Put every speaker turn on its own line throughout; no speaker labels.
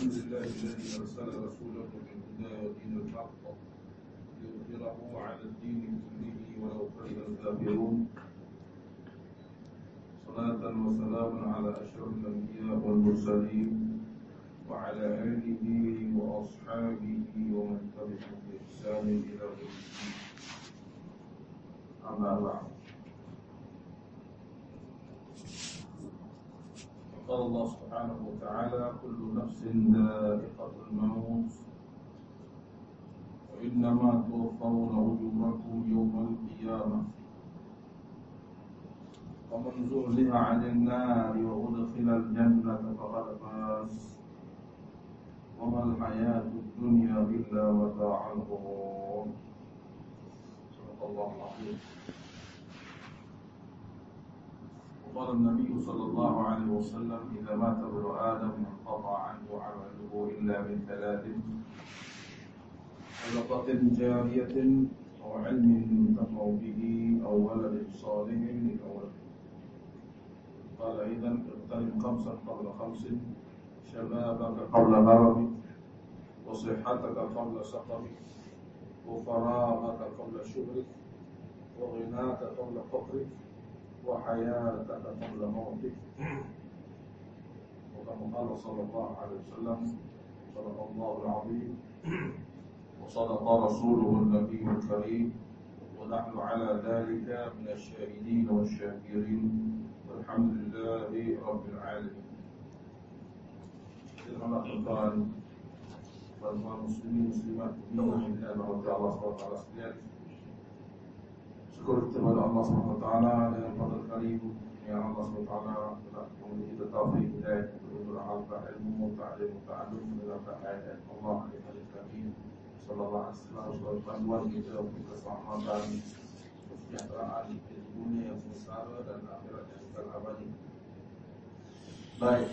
الحمد لله الذي أرسل رسوله بالهدى ودين الحق ليظهره على الدين كله ولو كره الكافرون. صلاة وسلام على أشرف الأنبياء والمرسلين وعلى آله وأصحابه ومن تبعهم بإحسان إلى يوم الدين. أما بعد. قال الله سبحانه وتعالى كل نفس ذائقة الموت. وإنما توفون أجوركم يوم القيامة. ومن زحزح عن النار وأدخل الجنة فقد فاز. وما الحياة الدنيا إلا متاع الغرور. صدق الله العظيم. وقال النبي صلى الله عليه وسلم إذا مات ابن آدم انقطع عنه عمله إلا من ثلاث صدقة جارية أو علم ينتفع به أو ولد صالح لأولد قال إذا اغتنم خمسا قبل خمس شبابك قبل هرمك وصحتك قبل سقمك وفراغك قبل شغلك وغناك قبل فقرك وحياتك قبل موتك وكما قال صلى الله عليه وسلم صدق الله العظيم. وصدق رسوله النبي الكريم. ونحن على ذلك من الشاهدين والشاكرين. والحمد لله رب العالمين. Terima tuan tuan muslimin muslimat dirahmati Allah SWT sekalian. Syukur kepada Allah SWT dengan pada karim yang Allah SWT telah memberi kita taufik hidayah untuk beramal ilmu ta'lim ta'allum dalam ayat Allah yang hadis kami sallallahu alaihi wasallam sebagai panduan kita untuk keselamatan kesejahteraan di dunia yang sengsara dan akhirat yang kekal abadi. Baik,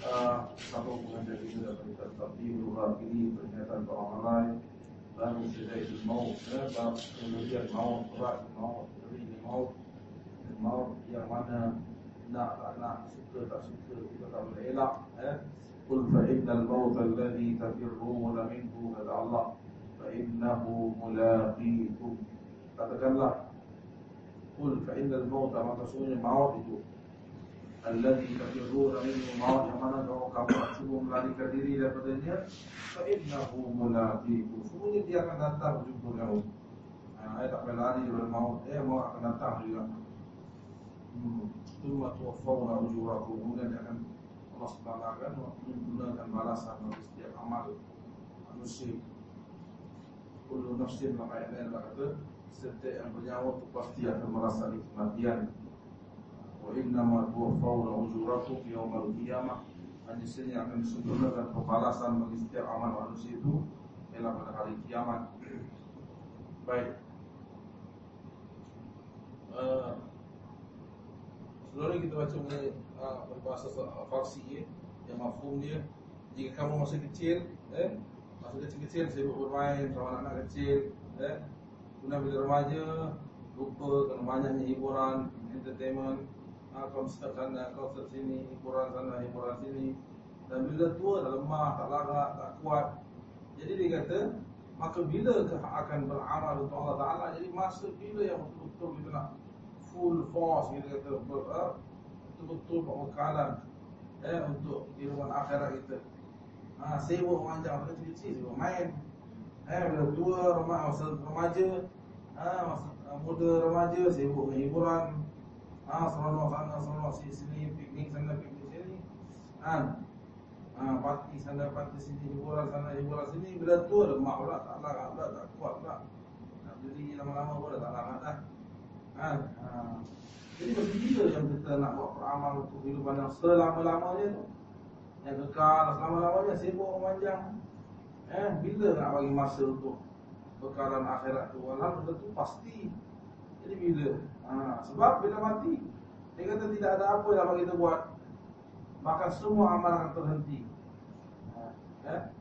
uh, satu mengajar kita dalam kita tapi luar ini pernyataan para malai sedai itu mau sebab kemudian mau berat mau beri mau mau yang mana nak tak nak suka tak suka kita tak boleh elak eh قل فإن الموت الذي تفرون منه kata Allah فإنه ملاقيكم katakanlah قل فإن الموت sungguhnya maut itu الذي تفرون منه maut yang mana kalau kamu cuba melarikan diri daripadanya فإنه ملاقيكم sungguhnya dia akan datang jumpa kamu Ayat tak boleh lari dari maut Eh maut akan datang juga Tumma tuwaffawna ujurakum Kemudian dia akan Allah SWT akan menggunakan balasan bagi setiap amal manusia Kullu nafsin dalam ayat lain kata Setiap yang bernyawa itu pasti akan merasa kematian Ma tuwaffawna ujurakum Yawmal qiyamah Hanya yang akan disempurnakan pembalasan bagi setiap amal manusia itu Ialah pada hari kiamat. Baik. Uh, Sebelum ni kita baca mengenai uh, Berbahasa Farsi ya, Yang mafhum dia. Jika kamu masih kecil eh, Masa kecil-kecil sibuk bermain sama anak-anak kecil eh, Kemudian bila remaja Lupa kena banyaknya hiburan Entertainment uh, Konsert sana, konsert sini Hiburan sana, hiburan sini. Dan bila tua dah lemah, tak larat, tak kuat. Jadi dia kata Maka bila akan beramal untuk Allah Ta'ala Jadi masa bila yang betul-betul kita nak Full force kita kata uh, Betul-betul pembekalan eh, Untuk kehidupan akhirat kita. Ha, Sibuk panjang pada kecil-kecil Sibuk main. Eh, Bila tua, remaja, masa remaja ha, Masa uh, muda remaja Sibuk dengan hiburan ha, Seronok sana, seronok sini Piknik sana, piknik sini. Ha, ha, parti sana parti sini hiburan sana hiburan sini. Bila tua lemah pula tak larat pula tak kuat pula. Nak beli lama-lama pun tak larat dah. Ha, ha. jadi bila yang kita nak buat peramal untuk kehidupan yang selama-lamanya tu. Yang kekal selama-lamanya sibuk memanjang. Eh bila nak bagi masa untuk bekalan akhirat tu? Alhamdulillah tu pasti jadi bila ha, sebab bila mati dia kata tidak ada apa yang kita buat maka semua amal akan terhenti. Ya.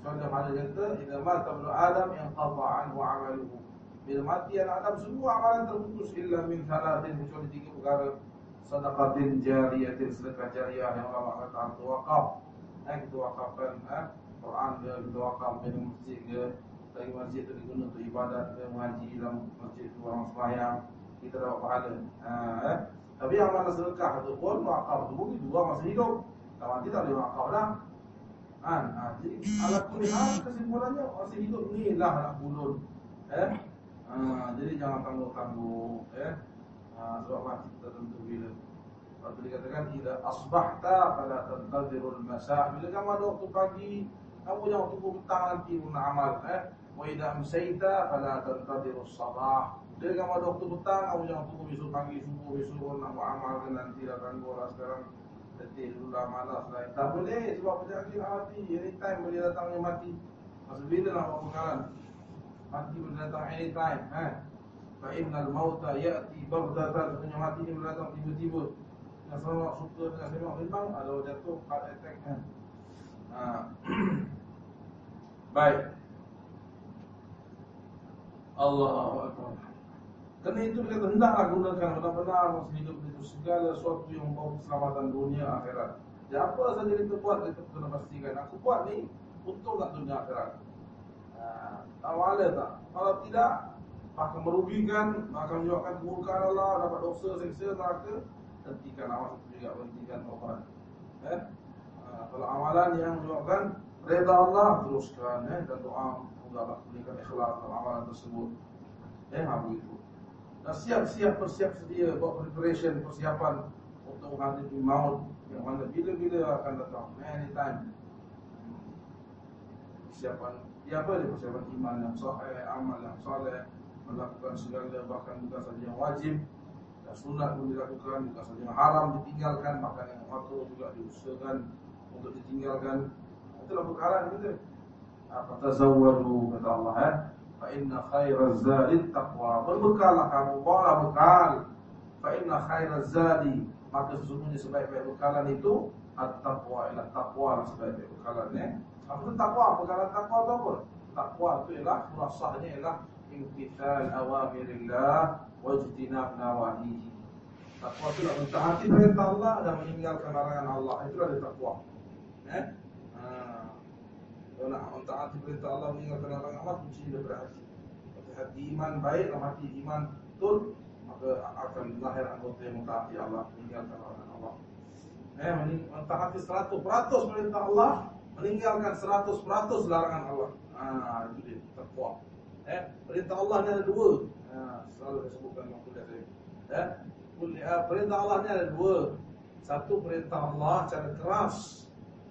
Contoh mana kata, "Idza mata ibnu Adam yang qata anhu 'amaluhu." Bila mati anak Adam semua amalan terputus illa min thalathin kecuali tiga perkara. Sedekatin jariyatin sedekah jariah yang ulama kata wakaf eh, kita wakafkan eh, Quran ke, kita wakaf ke masjid ke Lagi masjid tu diguna untuk ibadat mengaji dalam masjid tu orang sembahyang Kita dapat pahala ha, eh. Tapi yang mana sedekah tu pun, wakaf tu pun dua masa hidup Kalau mati tak boleh wakaf dah Kan? Ha, jadi alat kuliah kesimpulannya masih hidup ni lah nak bulun eh? Ha, jadi jangan tangguh-tangguh eh? ha, Sebab mati tertentu bila Waktu dikatakan Ida asbahta pada tentadirul masa Bila kamu ada waktu pagi Kamu jangan tunggu petang nanti pun amal eh? Wa ida amsaita pada tentadirul sabah. Bila kamu ada waktu petang Kamu jangan tunggu besok pagi subuh Besok nak buat amal kan nanti dah tangguh lah sekarang. Letih dulu lah malas lah. Tak boleh sebab penyakit mati Anytime boleh datangnya mati. Masa bila nak buat pengalaman Mati boleh datang anytime eh? Fa'innal mauta ya'ti baghdatan Sebenarnya mati ni boleh datang tiba-tiba. Yang seronok suka dengan semak memang ada jatuh heart attack kan. Ha. Baik. Allah. Kerana itu kita hendaklah gunakan benar-benar masa hidup itu segala sesuatu yang membawa keselamatan dunia akhirat. Ya apa saja kita buat kita kena pastikan aku buat ni untuk tak dunia akhirat. Ha, awalnya tak. Kalau tidak akan merugikan, akan menyebabkan keburukan Allah, dapat dosa, seksa, neraka hentikan awas juga hentikan taubat. Eh? Uh, kalau amalan yang menyebabkan reda Allah teruskan eh? dan doa Allah berikan ikhlas dalam amalan tersebut. Eh, ha, begitu. Dan siap-siap bersiap sedia buat preparation persiapan untuk menghadapi maut yang mana bila-bila akan datang anytime. Persiapan Ya apa dia persiapan iman yang sahih, amal yang saleh, melakukan segala bahkan bukan saja yang wajib, dan sunat pun dilakukan Bukan saja yang haram ditinggalkan Bahkan yang makruh juga diusahakan Untuk ditinggalkan Itulah perkara kita Apa tazawwadu kata Allah eh Fa inna khairaz zadi taqwa Berbekallah kamu Bawalah bekal Fa inna khairaz zadi Maka sesungguhnya sebaik-baik bekalan itu At-taqwa ialah taqwa lah sebaik-baik bekalan eh? Apa itu taqwa? Bekalan taqwa itu apa? Taqwa itu ialah Kurasahnya ialah Imtithal awamirillah wajtinab nawahihi. Takwa itu nak mentaati perintah Allah dan meninggalkan larangan Allah. Itulah dia takwa. Eh? Kalau nak mentaati perintah Allah meninggalkan larangan Allah kunci daripada hati. Kalau hati iman baik, dalam hati iman betul, maka akan lahir anggota yang mentaati Allah meninggalkan larangan Allah. Eh, mentaati 100% perintah Allah, meninggalkan 100% larangan Allah. Ah, itu dia takwa. Eh, perintah Allah ni ada dua. Ha, selalu disebutkan kuliah saya. Ya. Kuliah, perintah Allah ni ada dua. Satu perintah Allah cara keras.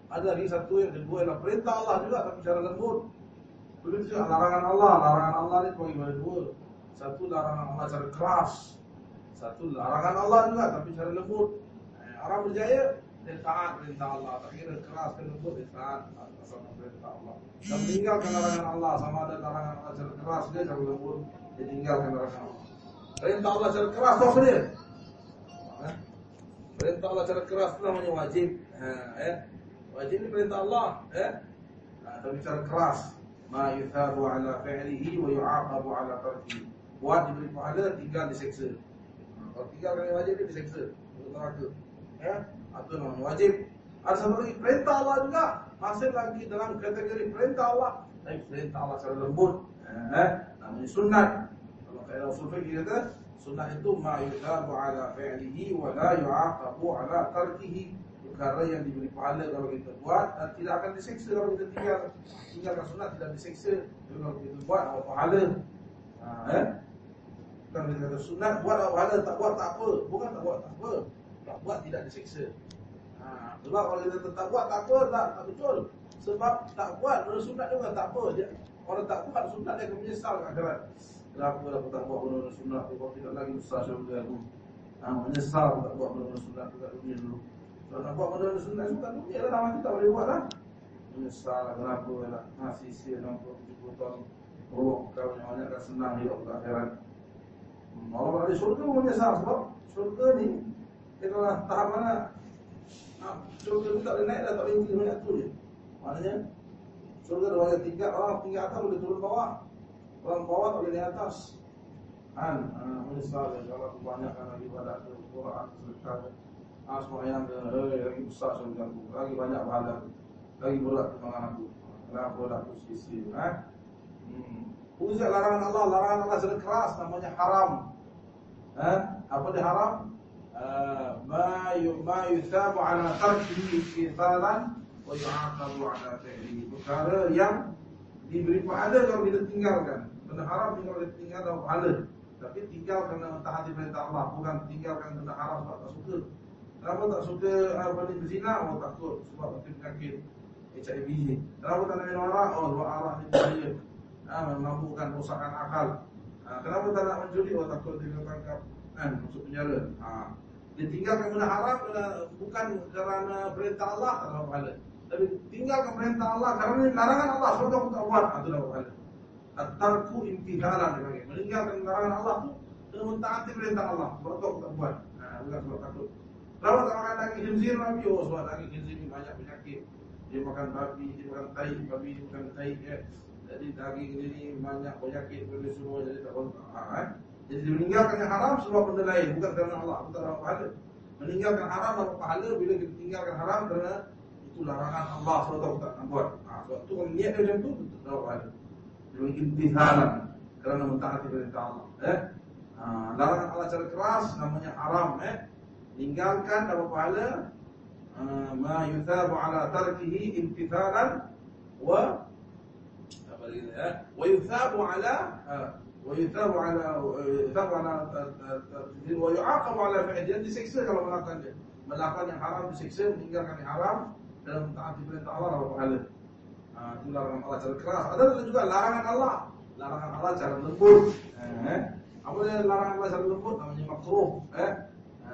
Ada lagi satu yang kedua ialah perintah Allah juga tapi cara lembut. Begitu juga larangan Allah. Larangan Allah ni bagi ada dua. Satu larangan Allah cara keras. Satu larangan Allah juga tapi cara lembut. Eh, orang berjaya dia taat perintah Allah. Tak kira keras ke lembut dia taat sama perintah Allah. Dan meninggalkan larangan Allah sama ada larangan Allah cara keras dia cara lembut dia tinggalkan neraka Allah. Perintah Allah secara keras tu apa dia? Ha? Perintah Allah secara keras tu namanya wajib. Ha, eh? Wajib ni perintah Allah. Eh? Tapi secara keras. Ma yuthabu ala fi'lihi wa yu'aqabu ala tarki. Buat diberi pahala, tinggal diseksa. Kalau tinggalkan yang wajib, dia diseksa. Untuk neraka. Ya? Itu namanya wajib. Ada satu lagi, perintah Allah juga. Masih lagi dalam kategori perintah Allah. Tapi perintah Allah secara lembut. Eh? Namanya sunat. Kata Rasul Fikri kata Sunnah itu ma yukabu ala fi'lihi Wa la yu'aqabu ala tarkihi Perkara yang diberi pahala kalau kita buat Dan tidak akan diseksa kalau kita tinggal. Tinggalkan sunnah tidak diseksa Kalau kita buat apa pahala. Ha, eh? Bukan kita sunnah Buat apa pahala tak buat tak apa. Bukan tak buat tak apa. Tak buat tidak diseksa. Ha, Sebab kalau kita tak buat tak apa Tak, tak betul. Sebab tak buat Menurut sunnah juga tak apa. Dia, Orang tak buat sunnah dia akan menyesal. Akhirat Kenapa aku tak buat sunnah tu Kalau tidak lagi besar syurga aku. Ha, Menyesal aku tak buat benda-benda sunnah tu kat dunia dulu Kalau nak buat benda-benda sunnah tu kat dunia lah Mati tak boleh buat lah Menyesal lah kenapa lah Masih sia 60-70 tahun Oh kau yang banyak dah senang hidup ke akhirat hmm, Allah berada syurga pun menyesal sebab Syurga ni Kita lah tahap mana nah, Syurga tu tak boleh naik dah tak boleh tinggi banyak tu je Maknanya Syurga ada banyak tingkat orang tinggal atas boleh turun bawah Orang bawah tak boleh di atas. Kan? Ha, menyesal ya. Kalau kebanyakan lagi pada Quran sedekah. Ha, semua yang ke, eh, lagi besar surga aku. Lagi banyak pahala. lagi berat dengan aku. Nak putus asa? Ha? Hmm. Uzat larangan Allah, larangan Allah sangat keras namanya haram. Ha? Apa dia haram? Uh, ma yu ma yusabu ala tarkihi istizalan wa yu'aqabu ala fi'lihi. Perkara yang diberi pahala kalau kita tinggalkan. Benda haram kalau kita tinggal dalam pahala. Tapi tinggal kerana taati perintah Allah, bukan tinggalkan benda haram sebab tak suka. Kenapa tak suka apa ni berzina? Oh takut sebab nanti penyakit HIV. Kenapa tak minum arak? Oh sebab arak ni bahaya. Ha, memabukkan rosakan akal. Ha, kenapa tak nak menjudi? Oh takut dia tangkap kan masuk penjara. Ha. Dia tinggalkan benda haram bukan kerana perintah Allah tak dapat pahala. Tapi tinggalkan perintah Allah kerana larangan Allah sebab aku tak buat, itu dapat pahala. At-tarku imtithalan dia panggil. Meninggalkan larangan Allah tu dengan mentaati perintah Allah sebab aku tak buat. Ha, bukan sebab takut. Tak makan daging khinzir Nabi, oh sebab daging khinzir ni banyak penyakit. Dia makan babi, dia makan tai, babi dia makan tai. Eh. Jadi daging dia ni banyak penyakit boleh semua jadi tak boleh. Ha, eh. Jadi dia meninggalkan yang haram sebab benda lain, bukan kerana Allah. Tak dapat pahala. Meninggalkan haram dapat pahala bila kita tinggalkan haram kerana itu larangan Allah aku tak nak buat. Ha, sebab tu kalau niat dia macam tu, tak dapat pahala. Dia intihalan kerana mentaati perintah Allah. Eh. Ha, larangan Allah secara keras namanya haram. Eh tinggalkan dapat pahala uh, ma yuthabu ala tarkihi imtithalan wa apa lagi ya? Wa yuthabu ala uh, wa yuthabu ala yuthabu ala wa yu'aqabu ala fi'li disiksa kalau melakukan dia. Melakukan yang haram disiksa meninggalkan yang haram dalam taati perintah Allah dapat pahala. Uh, itu larangan Allah cara keras. Ada juga larangan Allah. Larangan Allah cara lembut. Eh apa dia larangan Allah cara lembut? Namanya makruh eh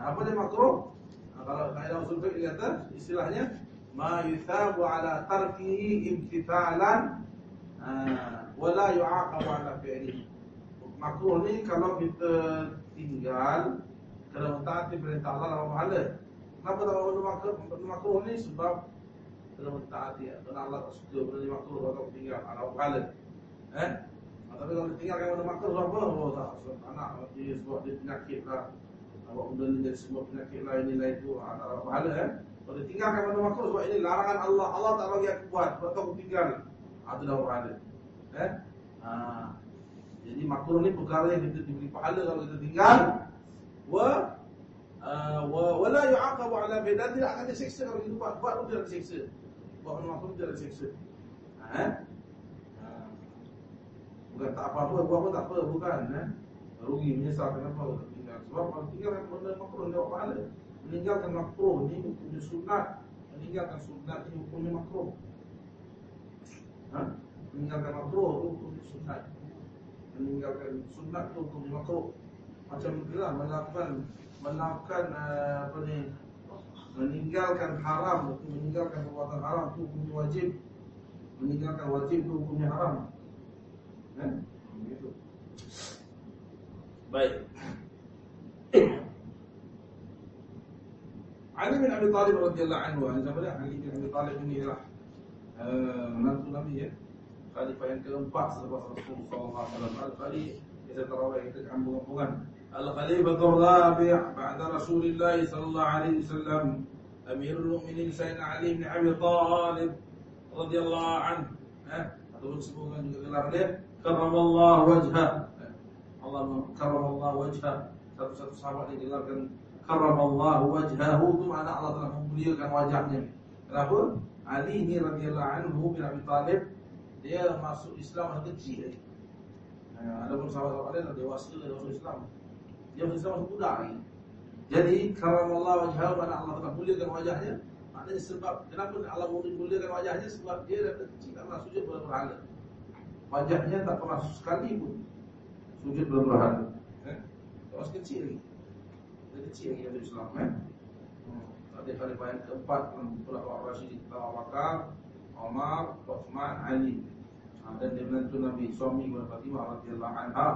apa dia makruh? Kalau kaedah usul fiqh kata istilahnya ma yuthabu ala tarkihi imtithalan ha, wala yu'aqabu ala fi'lihi. Makruh ni kalau kita tinggal kerana mentaati perintah Allah dalam pahala. Kenapa tak makruh? Benda makruh ni sebab kerana mentaati kerana Allah tak suka benda makruh kalau tinggal ala pahala. Eh? Tapi kalau tinggalkan benda makruh apa? Oh tak, sebab anak mati sebab dia penyakit lah Awak benda ni semua penyakit lain ni lain tu. Ha, Tak ada pahala eh. Kalau tinggalkan benda makruh sebab ini larangan Allah. Allah tak bagi aku buat Sebab tu aku tinggal. Ha, Itu dah pahala eh? ha. Jadi makruh ni perkara yang kita diberi pahala kalau kita tinggal. Wa wa wala yu'aqabu ala bidah. Tidak akan disiksa kalau kita buat. Buat pun tidak disiksa buat benda makruh tidak disiksa ha, eh? bukan tak apa-apa buat pun tak apa bukan eh? rugi menyesal kenapa kalau tinggalkan benda makruh dia pahala. Meninggalkan makruh ni hukumnya sunat. Meninggalkan sunat ni hukumnya makruh. Ha? Meninggalkan makruh tu hukumnya sunat. Meninggalkan sunat tu hukumnya makruh. Macam itulah melakukan melakukan uh, apa ni meninggalkan haram meninggalkan perbuatan haram itu hukumnya wajib. Meninggalkan wajib itu hukumnya haram. Eh? Begitu. Baik. علي بن أبي طالب رضي الله عنه عن زمله علي بن أبي طالب إني راح من طلبيه خليفه ينتقل بعض صفات رسول صلى الله عليه وسلم الخليفه إذا ترى ويتك عن مغفوغان الخليفه الرابع بعد رسول الله صلى الله عليه وسلم. أمير المؤمنين سيدنا علي بن أبي طالب رضي الله عنه. ها؟ أقول سبوغان كرم الله وجهه. الله كرم الله وجهه. Satu-satu sahabat digelarkan karramallahu wajhahu itu makna Allah telah memuliakan wajahnya. Kenapa? Ali ni radhiyallahu anhu bin Abi Talib dia masuk Islam masa kecil. Ha, ada pun sahabat-sahabat lain dah dewasa dia masuk Islam. Dia masuk Islam masih budak lagi. Jadi karramallahu wajhahu makna Allah telah memuliakan wajahnya. Maknanya sebab kenapa Allah memuliakan wajahnya sebab dia dah kecil tak pernah sujud berhala. Wajahnya tak pernah sekali pun sujud berhala. Eh? Masih kecil lagi kecil lagi Nabi Islam kan. Ada khalifah yang keempat Pula Pak Rashid Bakar, Omar, Uthman, Ali. Ha, dan dia menantu Nabi suami kepada Fatimah radhiyallahu anha.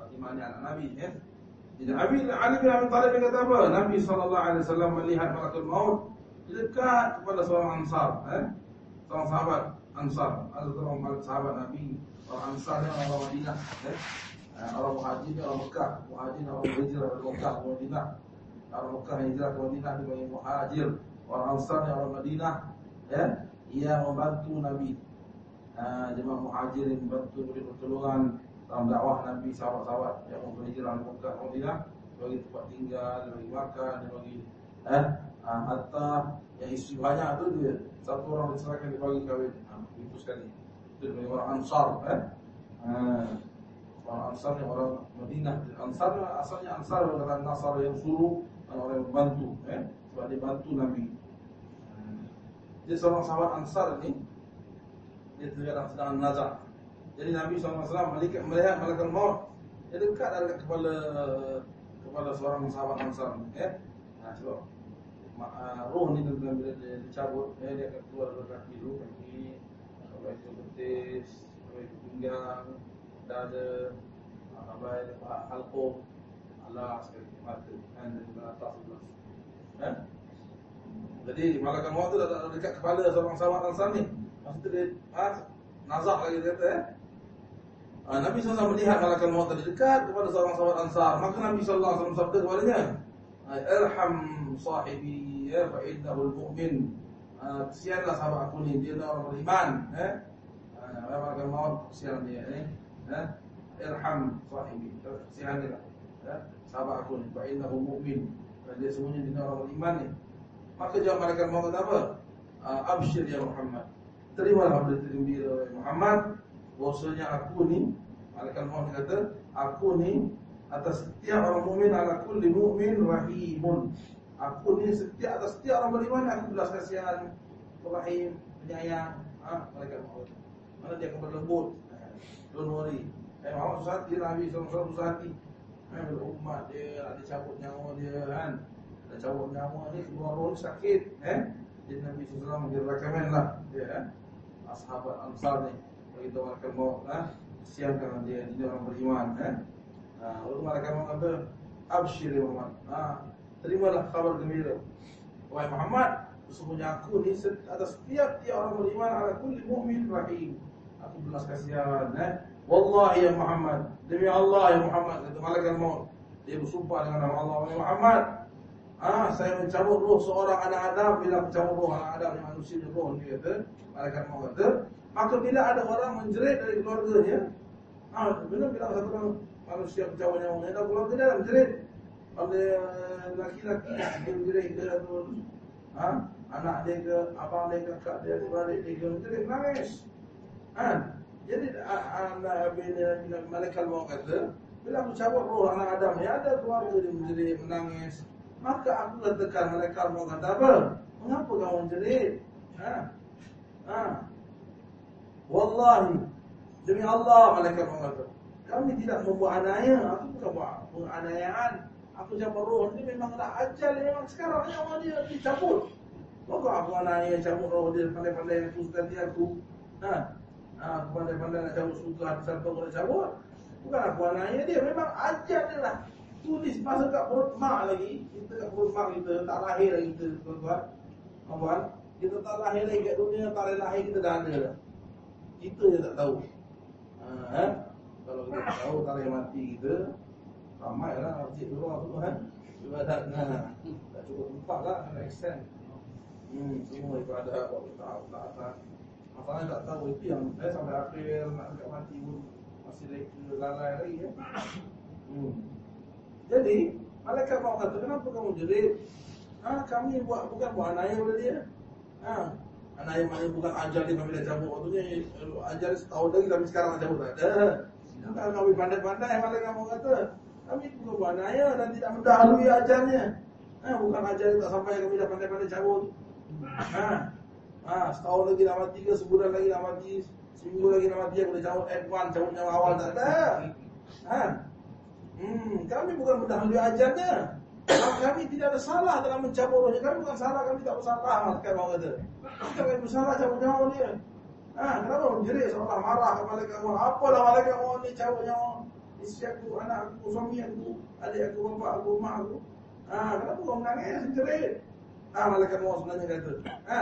Fatimah ni anak Nabi ya. Jadi Abi Ali bin Abi Thalib kata apa? Nabi wasallam melihat malaikat maut dekat kepada seorang ansar, eh? Seorang sahabat ansar, ada seorang sahabat Nabi, orang ansar yang orang Madinah, eh? Orang muhajir orang Mekah, muhajir orang hijrah dari Mekah ke Madinah. Orang Mekah hijrah ke Madinah dipanggil muhajir. Orang Ansar ni orang Madinah, ya, yang membantu Nabi. Ha, jemaah muhajirin membantu beri pertolongan dalam dakwah Nabi sahabat-sahabat yang berhijrah ke Mekah Madinah bagi tempat tinggal, bagi makan, bagi eh ha, harta yang isteri banyak tu dia satu orang diserahkan dia bagi kahwin. Ha, itu sekali. Itu dari orang Ansar eh. Orang Ansar yang orang Madinah. Ansar asalnya Ansar adalah Nasar yang suruh orang yang membantu eh sebab dia bantu Nabi. Ha, dia seorang sahabat Ansar ni dia sedang sedang nazar. Jadi Nabi SAW melihat, melihat malaikat maut dia dekat dekat kepala kepala seorang sahabat Ansar ni, ya. Nah, sebab uh, roh ni bila dia, dia dicabut, ya, dia akan keluar dari kaki dulu, kaki, ke betis, ke pinggang, dada, sampai ke halqum, Allah sekali mata, kan, dan atas sebelah. Ya? Jadi malaikat maut tu dah dekat kepala seorang sahabat Ansar ni. Masa tu dia ha, nazak lagi dia kata eh. Ha, Nabi SAW melihat malaikat maut tadi dekat kepada seorang sahabat Ansar. Maka Nabi SAW sabda kepadanya, "Irham sahibi ya fa innahu al-mu'min." Ha, kesianlah sahabat aku ni, dia orang beriman, eh. Ha, malaikat maut kesian dia eh. Ha? Irham sahibi. Kesian dia lah. Ya? Sahabat aku ni, fa innahu mu'min. Dia semuanya dia orang beriman ni. Maka jawab malaikat kata apa? Abshir ya Muhammad terimalah berita gembira Muhammad bahwasanya aku ni malaikat maut kata aku ni atas setiap orang mukmin ala kulli mu'min rahimun aku ni setiap atas setiap orang beriman aku belas kasihan rahim penyayang ha malaikat maut mana dia akan berlembut don't worry eh Muhammad susah hati Nabi SAW susah hati. Eh, umat dia ada cabut nyawa dia kan. Ada cabut nyawa ni keluar roh sakit eh jadi Nabi SAW dia rekomen lah dia kan. Sahabat Ansar ni bagi tahu mereka mau ha? siapkan dia jadi orang beriman kan. Ha lalu mereka mau kata absyir ya Muhammad. Ha terimalah kabar gembira. Wahai Muhammad sesungguhnya aku ni atas setiap tiap orang beriman ala kulli mu'min rahim. Aku belas kasihan eh wallahi ya Muhammad. Demi Allah ya Muhammad. Kata malaikat maut. Dia bersumpah dengan nama Allah. Ya Muhammad. Ah, saya mencabut roh seorang anak Adam. Bila mencabut roh anak Adam yang manusia ni roh ni kata, malaikat maut kata, maka bila ada orang menjerit dari keluarganya, ah, bila bila satu orang manusia mencabut nyawa dah keluarga dia menjerit. Ada laki-laki dia menjerit ke ah, anak dia ke abang dia kakak dia balik dia ke menjerit. Nangis. Ah, jadi anak bila, malaikat maut kata, bila aku cabut roh anak Adam ni ada keluarga dia menjerit menangis. Maka aku katakan mereka mau kata apa? Mengapa kamu menjerit? Ha? Ha? Wallahi Demi Allah malaikat mengatakan Kami tidak membuat anaya Aku bukan buat penganiayaan Aku cabut roh Ini memang tak ajal Memang sekarang nyawa dia dicabut Maka aku anaya cabut roh dia Pandai-pandai aku suka dia aku Ha? Ha? Pandai-pandai nak cabut suka Sampai aku nak cabut. Bukan aku anaya dia Memang ajal dia lah. Tulis masa kat perut mak lagi kita kat perut mak kita tak lahir lagi kita tuan-tuan. Tuan kita tak lahir lagi kat dunia tak lahir kita dah ada dah. Kita je tak tahu. Ha, eh? kalau kita tahu tarikh mati kita ramai lah luar tu kan ibadat nah. Tak cukup tempat lah nak extend. Hmm, semua ibadat kalau kita tahu tak tak Masalahnya tak tahu itu yang eh, sampai akhir nak dekat mati pun masih lagi lalai lagi ya. Hmm. Jadi malaikat mau kata kenapa kamu jerit? Ha, kami buat bukan buat anaya pada dia. Ha, anaya mana bukan ajar dia kami dah cabut. Waktunya ajar setahun lagi kami sekarang dah cabut tak ada. Bukan kami pandai-pandai malaikat mau kata. Kami bukan buat anaya dan tidak mendahului ajarnya. Ha, bukan ajar tak sampai kami dah pandai-pandai cabut. Ha, ha, setahun lagi nak mati ke sebulan lagi nak mati, seminggu lagi nak mati aku dah cabut advance cabut nyawa awal tak ada. Ha, Hmm, kami bukan mendahului ajarnya. Kami tidak ada salah dalam mencabut rohnya. Kami bukan salah, kami tak bersalah. Kan orang kata. Kita kami bersalah cabut nyawa dia. Ha, kenapa menjerit seolah marah kepada kamu? Apalah malaikat kamu ni cabut nyawa? Isteri aku, anak aku, suami aku, adik aku, bapa aku, mak aku. Ha, kenapa kau menangis menjerit? Ha, malaikat kamu sebenarnya kata. Ha,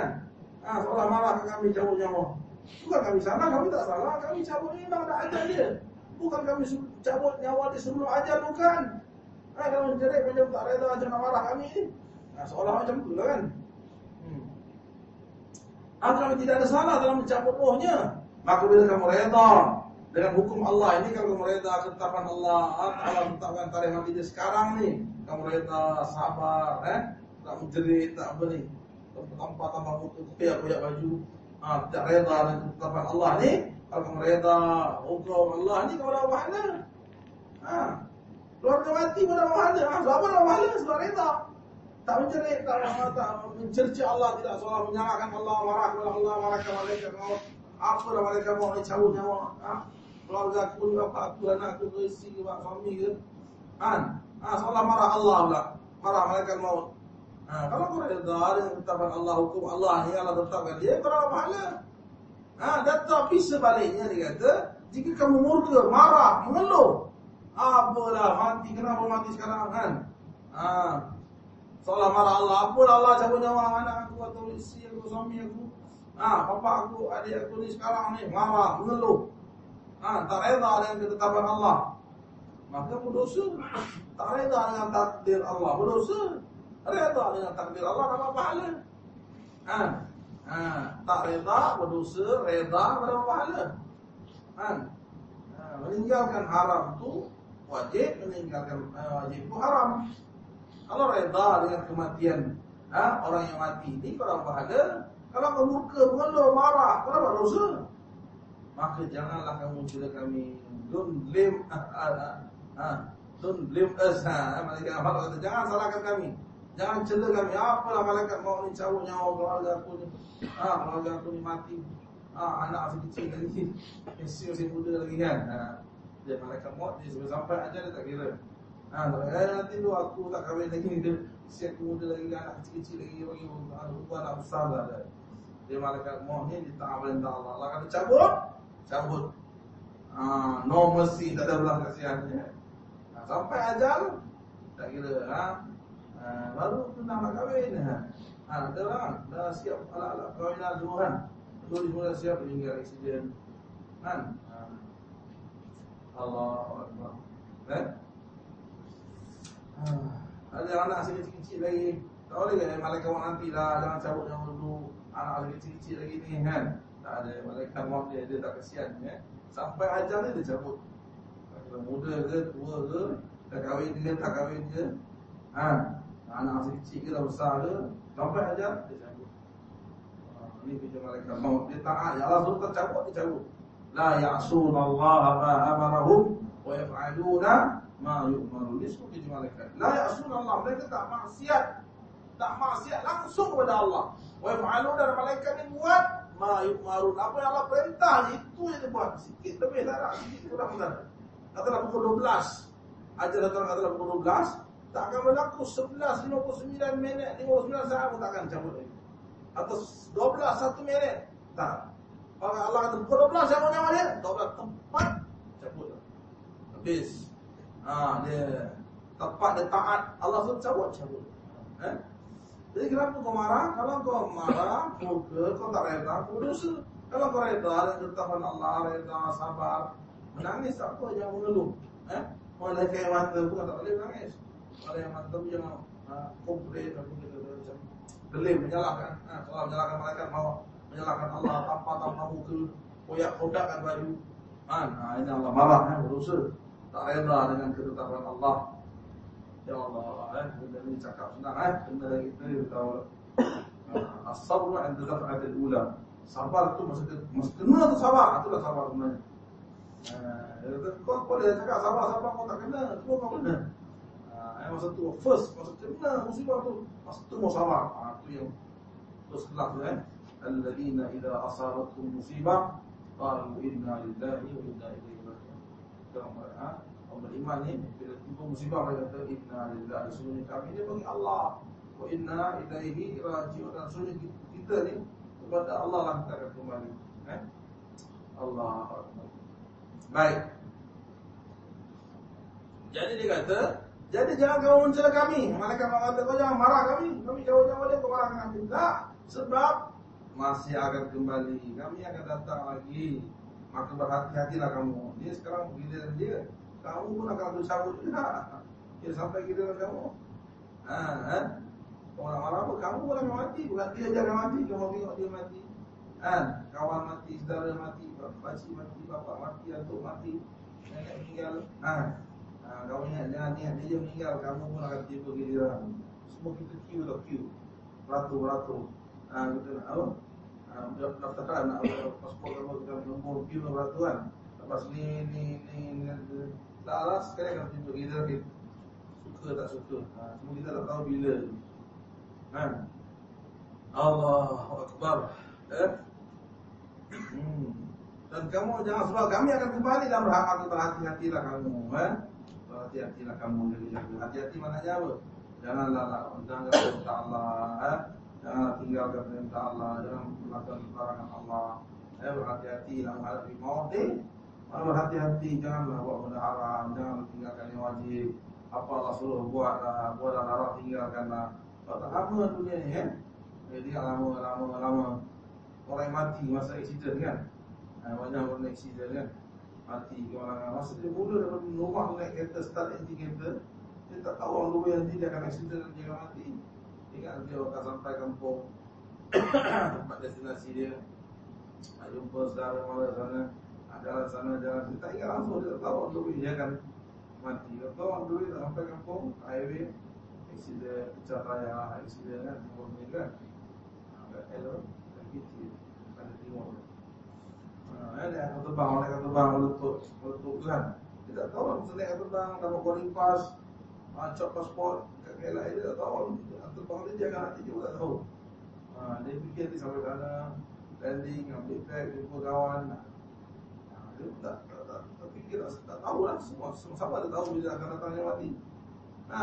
ha seolah marah kami cabut nyawa. Bukan kami salah, kami tak salah. Kami cabut ni memang ada ajar dia. Bukan kami cabut nyawa di sebelum ajal bukan. Ha, kalau menjerit macam tak reda nak marah kami ni. Ha, seolah macam tu lah kan. Hmm. Ah, kami tidak ada salah dalam mencabut rohnya. Maka bila kamu reda dengan hukum Allah ini kalau kamu reda ketetapan Allah, Allah tetapkan tarikh mati sekarang ni, kamu reda sabar, eh, tak menjerit, tak apa ni, tanpa tanpa untuk koyak koyak baju, ah, tidak reda dengan ketetapan Allah ni, kalau kamu reda hukum Allah ni, kamu dah pahala. Ah, keluarga mati pun dah pahala. Ah, sebab apa dah pahala? Sebab reda. Tak menjerit, tak, tak mencerca Allah, tidak seolah menyalahkan Allah, marah kepada Allah, marah kepada Allah. Apa dah mereka mau ni cabut nyawa? Ha? Keluarga aku ni bapa aku, anak aku, isteri ke, suami ke? Kan? Ha? Seolah marah Allah pula. Marah malaikat maut. Ha? Kalau kau reda dengan ketetapan Allah, hukum Allah ni, Allah tetapkan dia, kau dapat pahala. Ha? Dan tapi sebaliknya dia kata, jika kamu murka, marah, mengeluh, apalah mati, kenapa mati sekarang kan? Ha? Seolah marah Allah, apalah Allah cabut nyawa anak aku atau isteri aku, suami aku. Ha, bapa aku, adik aku ni sekarang ni marah, mengeluh. Ha, tak reda dengan ketetapan Allah. Maka berdosa. Tak reda dengan takdir Allah, berdosa. Reda dengan takdir Allah dapat pahala. Ha, ha, tak reda, berdosa, reda dapat pahala. Ha, ha, meninggalkan haram tu wajib, meninggalkan uh, wajib tu haram. Kalau reda dengan kematian ha, orang yang mati ni kalau pahala, kalau kau murka, mengeluh, marah, kenapa dosa? Maka janganlah kamu cerita kami. Don't blame ha, ha, ha, Don't blame us. Ha, malaikat Allah kata, jangan salahkan kami. Jangan cerita kami. Apalah malaikat mau ni cabut nyawa keluarga aku ni. Ha, keluarga aku ni mati. Ha, anak masih kecil lagi. Masih masih muda lagi kan. Ha, dia malaikat maut, dia sampai aja dia tak kira. Ha, eh, nanti tu aku tak kahwin lagi ni. Dia, si aku muda lagi, anak kecil-kecil lagi. Bagi anak, anak besar lah. Dia dia malaikat maut ni dita'awal Allah. Allah kata cabut, cabut. Ah, no mercy, tak ada belah kasihannya. Ha, sampai ajal, tak kira. Ha? Ha, baru tunang nak kahwin. Ha, ha dah lah, dah siap alat-alat kahwinan semua kan. Tu dia mula siap meninggal aksiden. Kan? Ha. Allah Allah. Eh? Ha. Ada anak kecil-kecil lagi. Tak boleh ke malaikat maut nanti lah, jangan cabut yang dulu anak lagi kecil-kecil lagi ni kan tak ada malaikat maut dia dia tak kesian ya sampai ajal dia dia cabut muda ke tua ke dah kahwin ke tak kahwin ke ha anak masih kecil ke dah besar ke sampai ajal dia cabut ha, ini kerja malaikat maut dia taat ya Allah suruh tercabut dia cabut la ya'sun Allah ma amarahum wa yaf'aluna ma yu'maru ni semua kerja malaikat la ya'sun Allah mereka tak maksiat tak maksiat langsung kepada Allah Wa yaf'alun dan malaikat ni buat ma yu'marun. Apa yang Allah perintah itu yang dia buat. Sikit lebih tak nak, sikit kurang tak nak. Katalah pukul 12. Ajar datang katalah pukul 12. Tak akan berlaku 11.59 minit, 59 saat pun tak akan cabut lagi. Atau 12, 1 minit. Tak. Kalau Allah kata pukul 12 saya mau nyawa dia. 12 tempat cabut. Habis. Ha, dia tepat dia taat. Allah suruh cabut, cabut. Eh? Jadi kenapa kau marah? Kalau kau marah, murka, kau tak reda, kau dosa. Kalau kau reda dan ketetapan Allah, reda, sabar, menangis tak apa, jangan mengeluh. Eh? Oleh kayak mata pun tak boleh menangis. Oleh yang pun jangan uh, komplain, apa kita macam gelim, menyalahkan. Ha, kalau menyalahkan malaikat, mau menyalahkan Allah, tanpa-tanpa muka, koyak-kodakkan baju. Ha, nah, ini Allah marah, eh, berdosa. Tak reda dengan ketetapan Allah. Ya Allah, eh, benda ni cakap senang eh. Benda lagi kita ni tahu. As-sabru 'inda daf'at al-ula. Sabar tu masa masa kena tu sabar, itulah sabar sebenarnya. Eh, kau boleh cakap sabar sabar kau tak kena, tu kau kena. Masa tu. First, masa kena musibah tu, masa tu mau sabar. Ah, tu yang terus kelas tu eh. Alladzina idza asabatkum musibah qalu inna lillahi wa inna ilaihi raji'un. Kamu ah orang beriman ni bila tiba musibah mereka kata inna lillahi. Sunni kami dia bagi Allah. Wa inna ilaihi raji'un. Dan sunni kita ni kepada Allah lah kita akan kembali. Eh? Allah baik. Jadi dia kata jadi jangan kamu mencela kami malaikat kata kau jangan marah kami kami jauh-jauh dia kau marah kami sebab masih akan kembali kami akan datang lagi maka berhati-hatilah kamu dia sekarang giliran dia kamu pun akan ambil cabut juga. Ya sampai kita dengan kamu. Ha, ha? Orang marah apa? Kamu pun akan mati. Bukan dia jangan mati. Kamu tengok dia mati. Kan? Kawan mati, saudara mati, pakcik mati, bapak mati, atuk mati, nenek meninggal. Ha. Ha, kau ingat jangan niat dia meninggal, kamu pun akan tiba giliran. Semua kita queue dah queue. Beratur-beratur. Ha, kita nak apa? Ha, daftarkan nak pasport kamu kita nombor queue beratur kan. Lepas ni ni ni, tak alas sekali akan tiba kita. Suka tak suka. Ha, semua kita tak tahu bila. Kan? Allahu Akbar. Eh? Hmm. Dan kamu jangan sebab kami akan kembali dalam rahmat berhati-hatilah kamu, eh? Berhati-hatilah kamu jadi jaga. Hati-hati maknanya apa? Janganlah jangan perintah Allah, eh? Jangan tinggalkan perintah Allah, jangan melakukan larangan Allah. Eh, berhati-hati dalam menghadapi maut eh? Berhati-hati, janganlah buat benda haram, jangan tinggalkan yang wajib. Apa Allah suruh buatlah, buatlah larang tinggalkanlah. Tak lama dunia ni, eh? Jadi lama, lama, lama orang mati masa accident kan ha, banyak orang accident kan mati ke orang masa dia mula daripada rumah naik kereta start engine kereta dia tak tahu orang nanti dia akan accident dia akan mati. Ingat nanti orang akan sampai kampung. Tempat destinasi dia. Nak jumpa saudara mara sana. Jalan sana jalan dia tak ingat langsung dia tak tahu orang dia akan mati. Dia tahu orang luar tak sampai kampung. Highway accident pecah raya accident kan semua ni kan. Hello kecil pada timur. Ha, ada yang terbang, ada yang terbang meletup, meletup kan. Dia tak tahu masa naik terbang, dapat boarding pass, ha, cop pasport, kat KLI dia tak tahu. Terbang dia jangan nanti dia tak tahu. Ha, dia fikir dia sampai sana, landing, ambil bag, jumpa kawan. Ha, dia tak, tak, tak, tak fikir, tak, tak tahu lah. Semua, semua sama dia tahu bila akan datangnya mati. Ha,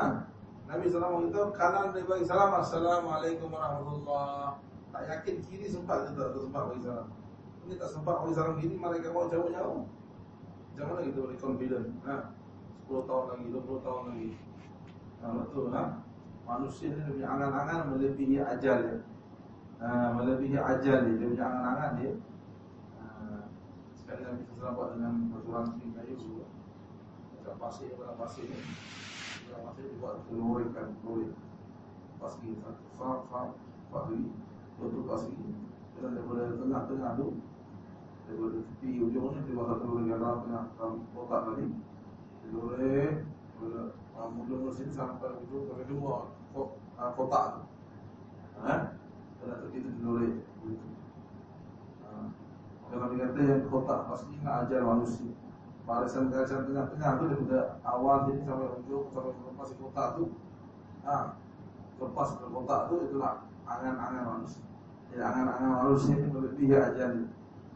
Nabi SAW itu kanan dia bagi salam Assalamualaikum warahmatullahi tak yakin kiri sempat ke tak sempat bagi salam Ini tak sempat bagi salam gini Mereka mau jauh jauh Macam mana kita boleh confident ha? 10 tahun lagi, 20 tahun lagi ha, Betul ha? Manusia ni punya angan-angan melebihi ajal dia ha, Melebihi ajal dia Dia punya angan-angan dia ha, Sekali Nabi SAW buat dengan Asuransi kayu Macam pasir, macam pasir ni Macam pasir dibuat Lorikan, lorik Pasir, far, far, far, far Tutup pasti Dan daripada tengah-tengah tu Tepi ujung ni Tiba satu lagi arah tengah kotak tadi. Dia boleh Mula-mula sini sampai itu Sampai dua ah, kotak tu. Ha? Dan kita dia boleh Kalau dia kata yang kotak pasti nak ajar manusia. Barisan barisan tengah-tengah tu daripada awal sini sampai ujung sampai lepas kotak tu, ha, lepas kotak tu itulah angan-angan manusia. Ya, angan-angan manusia ini melebihi ajal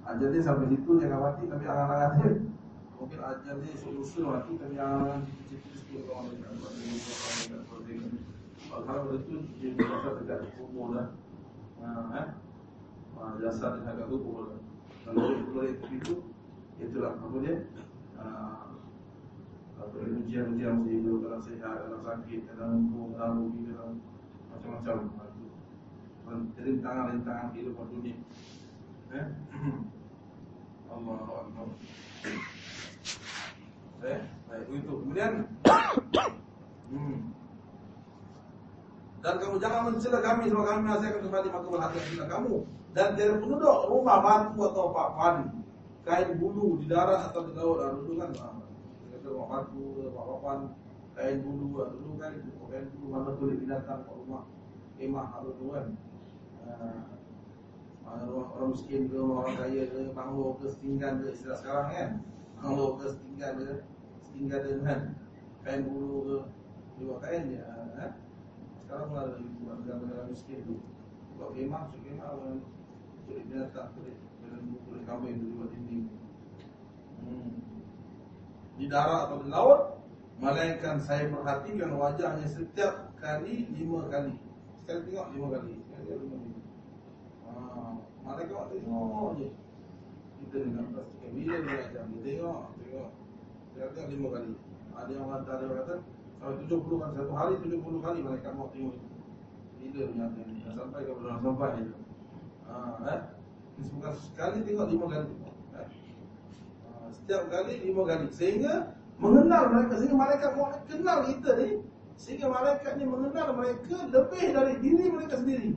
Ajal dia sampai situ jangan mati Tapi angan-angan dia. Mungkin ajal dia susul mati Tapi angan-angan cita-cita sikit Kalau dia nak buat ini Kalau itu dia dekat kubur lah. Ha, ha, Jasa dia agak kubur lah. Kalau dia keluar dari itu Itulah apa dia? Ha, apa ujian-ujian mesti hidup dalam sehat, dalam sakit, dalam umur, dalam rugi, dalam macam-macam. Rintangan-rintangan kehidupan dunia. Eh? Allah Allah. Eh, baik itu. Kemudian, hmm. dan kamu jangan mencela kami sebab kami masih akan kembali maka berhati-hatilah kamu dan tidak penduduk rumah batu atau pak padi kain bulu di darat atau di laut dan dulu kan kita rumah batu rumah papan kain bulu dulu kan kain bulu mana tulis binatang rumah kemah atau kan uh, orang miskin ke orang kaya ke banglo ke setinggan ke istilah sekarang kan? Banglo ke setinggan ke setinggan dengan kain bulu ke dua kain je eh? sekarang pun ada buat negara-negara miskin tu. Buat kemah so kemah orang kulit binatang kulit kulit kambing tu buat dinding. Hmm. di darat atau di laut Melainkan saya perhatikan wajahnya setiap kali lima kali. Sekali tengok lima kali. Sekali lima kali mereka waktu tengok je. Kita ni nak pastikan Bila dia ajar Dia tengok Tengok. Dia kata lima kali. Ada yang kata Ada yang kata Sampai tujuh puluh kali Satu hari tujuh puluh kali Mereka mau tengok. Itu Bila punya sampai ke belum sampai. Itu Haa eh Bukan sekali tengok lima kali. Eh? Ha, setiap kali lima kali. Sehingga Mengenal mereka Sehingga mereka mau kenal kita ni Sehingga mereka ni mengenal mereka Lebih dari diri mereka sendiri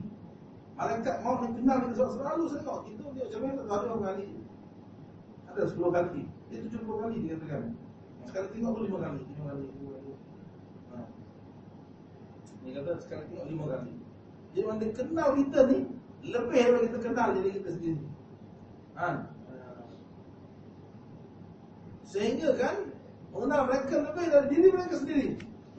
Malaikat mau kenal kita selalu saya tengok itu dia macam mana ada berapa kali. Ada 10 kali. Dia 70 kali dia katakan. Sekali tengok tu 5 kali, 5 kali, 5 kali. Ha. Dia kata sekali tengok 5 kali. Jadi mana dia kenal kita ni lebih daripada kita kenal diri kita sendiri. Ha. Sehingga kan mengenal mereka lebih dari diri mereka sendiri.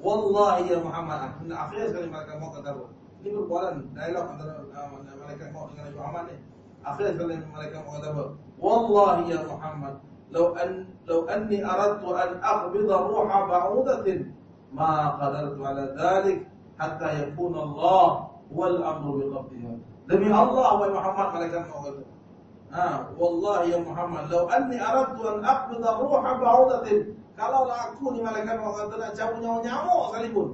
Wallahi ya Muhammad, akhir sekali mereka mau kata ini perbualan dialog antara uh, malaikat maut dengan Nabi Muhammad ni. Akhir sekali maut kata apa? Wallahi ya Muhammad, law an law anni aradtu an aqbida ruha ba'udatin ma qadartu ala dhalik hatta yakuna Allah wal amru bi qabdiha. Demi Allah wahai Muhammad maut kata. Ha, wallahi ya Muhammad, law anni aradtu an aqbida ruha ba'udatin kalau aku ni malaikat kata nak cabut nyawa nyamuk sekalipun.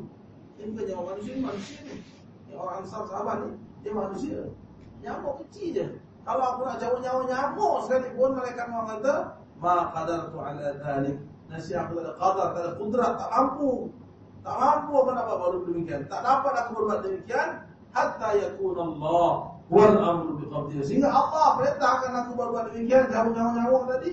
Ini bukan nyawa manusia, manusia ni orang Ansar sahabat ni dia manusia. Nyamuk kecil je. Kalau aku nak jauh nyawa nyamuk sekalipun malaikat mau kata, "Ma qadartu ala dhalik." Nasi aku tak ada qadar, tak ada kudrat, tak mampu. Tak mampu apa nak buat baru demikian. Tak dapat aku berbuat demikian hatta yakun Allah wal amru bi qabdihi. Sehingga Allah perintahkan aku berbuat demikian jauh nyawa nyamuk tadi.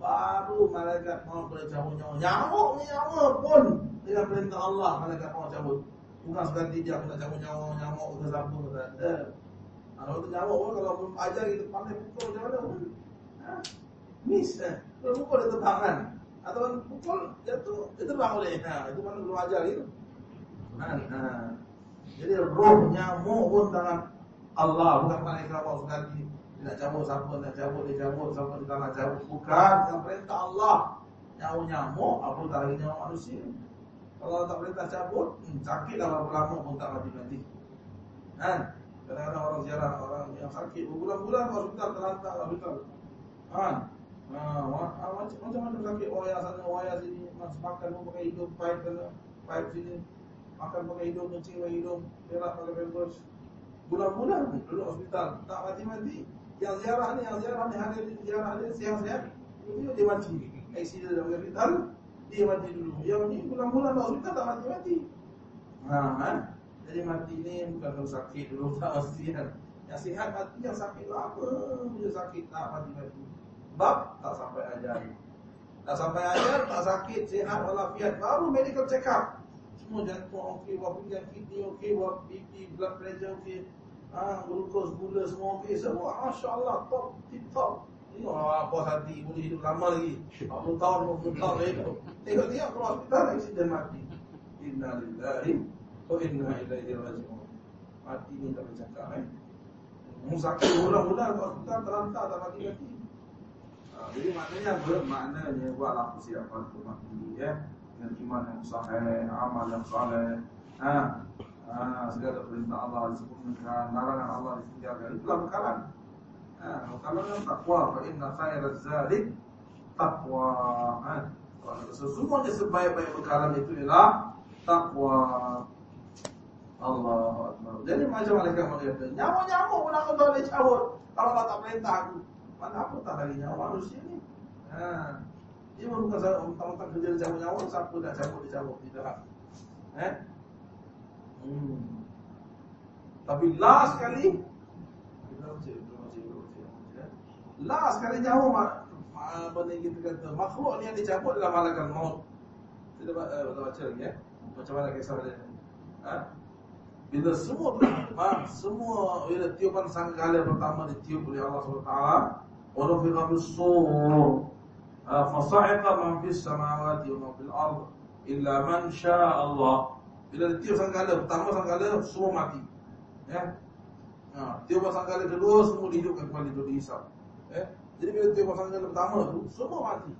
Baru malaikat mau berjauh nyawa nyamuk ni nyawa pun dengan perintah Allah malaikat mau cabut. Bukan sekali dia aku nak cabut nyawa nyamuk ke siapa ke tak ada. Kalau tu nyamuk pun kalau belum ajar kita pandai pukul macam mana pun. Ha? Miss eh. Kalau pukul dia terbang kan. Atau pukul jatuh, dia terbang boleh. Ha, itu mana belum ajar itu. Ha, ha. Jadi roh nyamuk pun tangan Allah bukan malaikat Allah sekali. Dia nak cabut siapa nak cabut dia cabut siapa dia nak cabut bukan yang perintah Allah. Nyawa nyamuk apa tak lagi nyawa manusia. Kalau tak perintah cabut, hmm, sakit lah lama pun tak mati-mati. Kan? Kadang-kadang orang ziarah orang yang sakit berbulan-bulan hospital terlantar hospital. Kan? Ha, ha, macam macam mana sakit? Wayar sana wayar sini. Mas makan pun pakai hidung pipe sana pipe sini. Makan pakai hidung kencing pakai hidung berak pakai pampers bulan-bulan duduk hospital. Tak mati-mati. Yang ziarah ni yang ziarah ni hadir ziarah ni sihat-sihat dia mati. Accident dalam hospital dia mati dulu. Yang ni bulan-bulan masuk kita tak mati-mati. Ha, kan? Jadi mati ni bukan kalau sakit dulu tak mesti kan. Yang sihat mati, yang sakit apa dia sakit tak mati-mati. Bab tak sampai ajar. Tak sampai ajar, tak sakit, sihat walafiat. Baru medical check up. Semua jantung okey, buat pinggan kidney okey, buat BP, blood pressure okey. Ha, glukos, gula semua okey. Semua masya-Allah top, tip top. Tengok lah puas hati boleh hidup lama lagi. 40 tahun, 50 tahun lagi Tengok-tengok keluar hospital aksiden mati. Inna lillahi Wa inna ilaihi raji'un. Mati ni tak boleh cakap eh. Musakir ulang-ulang ke hospital terlantar tak mati-mati. Ha, Jadi maknanya apa? Maknanya buatlah persiapan untuk mati ya. Dengan iman yang sahih, amal yang saleh ha, ha, Segala perintah Allah disempurnakan Larangan Allah ditinggalkan. Itulah bekalan Kalau yang takwa inna khairaz zadi takwa. Ha. Sesungguhnya sebaik-baik perkara itu ialah takwa. Allah. Jadi macam malaikat mengatakan, nyawa-nyawa pun aku tak boleh cabut kalau Allah tak perintah aku. Mana apa tak lagi nyawa manusia ni? Ha. Dia bukan saya mentang-mentang kerja dia nyawa, siapa nak cabut dia cabut tidak. Eh? Hmm. Tapi last sekali kita Last sekali nyawa mak, apa ni kita kata makhluk ni yang dicabut adalah malaikat maut. Kita uh, baca lagi ya. Macam mana kisah dia? Ha? Bila semua ha, semua bila tiupan sangkala pertama ditiup oleh Allah SWT wa nufiqa bis-sur fa sa'iqa man fis samawati wa man fil ard illa man syaa Allah. Bila ditiup sangkala pertama sangkala semua mati. Ya. Ha, tiupan sangkala kedua semua dihidupkan kembali untuk dihisap. Eh? Jadi bila tiup pasangan yang pertama tu semua mati.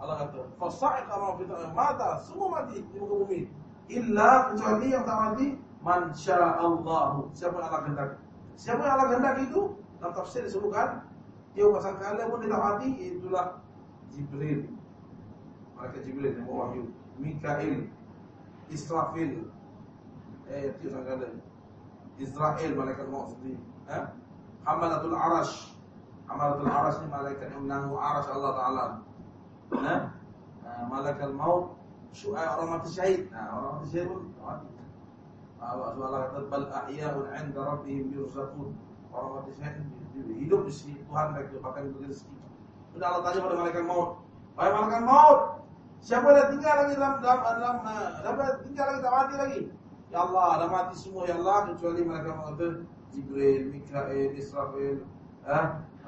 Allah kata, "Fasa'iqa ma fi mata, semua mati di muka bumi. Illa kecuali yang tak mati man Allah. Siapa yang Allah kehendaki? Siapa yang Allah kehendaki itu? Dalam tafsir disebutkan tiup pasangan pun dia tak mati itulah Jibril. Malaikat Jibril yang wahyu, Mikail, Israfil. Eh, tiup pasangan Israel malaikat maut sendiri. Eh? Hamalatul Arash Amalatul Aras ni malaikat yang menanggung aras Allah Ta'ala nah, uh, Malaikat maut Syu'ai orang mati syahid nah, Orang mati syahid pun mati Allah Allah kata bal ahya'un 'inda rabbihim yurzaqun. Orang mati syahid hidup di sini Tuhan mereka pakai untuk rezeki. Sudah Allah tanya pada malaikat maut. Wahai malaikat maut, siapa yang tinggal lagi dalam dalam dalam, dalam tinggal lagi tak mati lagi? Ya Allah, dah mati semua ya Allah kecuali malaikat maut itu Jibril, Mikail, Israfil, eh,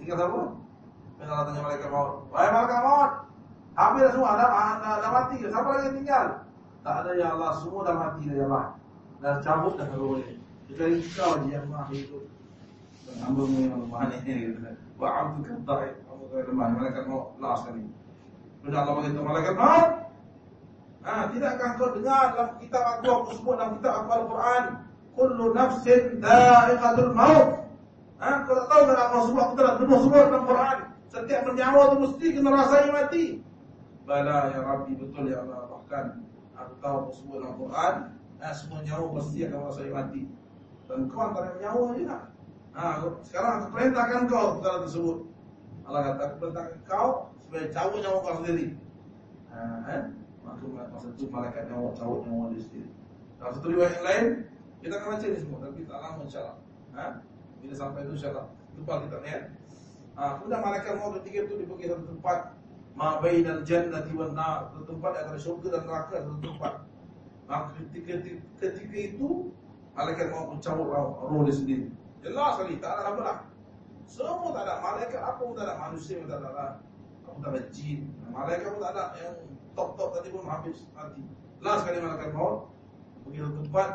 Tinggal siapa? Bila Allah tanya malaikat maut, wahai malaikat maut, habis semua dah, dah, dah mati. Siapa lagi yang tinggal? Tak ada ya Allah, semua dah mati ya Allah. Dah cabut dah roh ni. Jadi kau je yang maha hidup. Hamba mu yang lemah ni Wa Hamba mu yang lemah Malaikat mau last kali Sudah Allah beritahu Malaikat mau ha, Tidakkah kau dengar dalam kitab aku Aku sebut dalam kitab aku Al-Quran Kullu nafsin da'iqatul maut ha, Kau tak tahu tak aku sebut Aku penuh sebut dalam Quran Setiap bernyawa tu mesti kena rasai mati Bala ya Rabbi betul ya Allah Bahkan aku tahu sebut dalam Quran ha, Semua nyawa mesti akan rasai mati Dan kau antara nyawa je nak Ha, sekarang aku perintahkan kau perkara tersebut. Allah kata aku perintahkan kau supaya cabut nyawa kau sendiri. Ha, eh? Maka masa itu malaikat nyawa cabut nyawa dia sendiri. Dalam satu riwayat yang lain, kita akan baca ni semua. Tapi tak lama insyaAllah. Ha? Bila sampai itu insyaAllah. Lupa kita lihat. Ha, kemudian malaikat mau ketiga itu dipergi satu tempat. Ma'bain al-jannati wa nar. Satu tempat antara syurga dan neraka. Satu tempat. Maka ketika, ketika, ketika itu, malaikat mau mencabut roh dia sendiri. Jelas sekali, tak ada apa lah. Semua tak ada. Malaikat apa pun tak ada. Manusia pun tak ada lah. Apa tak ada jin. Malaikat pun tak ada. Yang top-top tadi pun habis mati. Last sekali malaikat maut. Pergi ke tempat.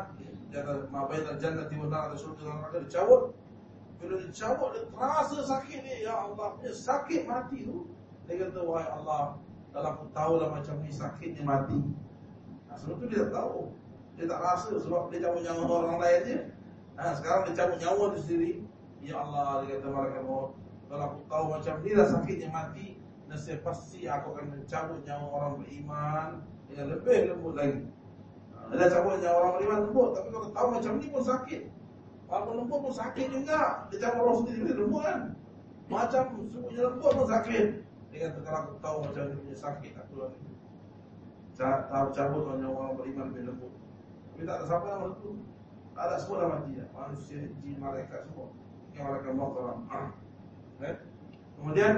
Dia kata, Mabai dan jannah tiba nak ada surga dengan neraka. Dicabut. Bila dicabut, dia terasa sakit ni. Ya Allah, punya sakit mati tu. Dia kata, wahai Allah. Dalam aku tahu lah macam ni sakitnya mati. Nah, sebab tu dia tak tahu. Dia tak rasa sebab dia cabut nyawa orang lain je. Ha, sekarang dia cabut nyawa dia sendiri. Ya Allah, dia kata maut. Kalau aku tahu macam ni lah sakitnya mati, nasi pasti aku akan mencabut nyawa orang beriman yang lebih lembut lagi. Ha, dia cabut nyawa orang beriman lembut, tapi kalau tahu macam ni pun sakit. Walaupun lembut pun sakit juga. Dia cabut orang sendiri dia lembut kan. Macam semuanya lembut pun sakit. Dia kata kalau aku tahu macam ni punya sakit aku lagi. Tahu cabut nyawa orang beriman lebih lembut. Tapi tak ada siapa yang mati. Tak ada semua dah mati ya. Manusia, jin, malaikat semua. Yang maut orang. Ha. Eh? Kemudian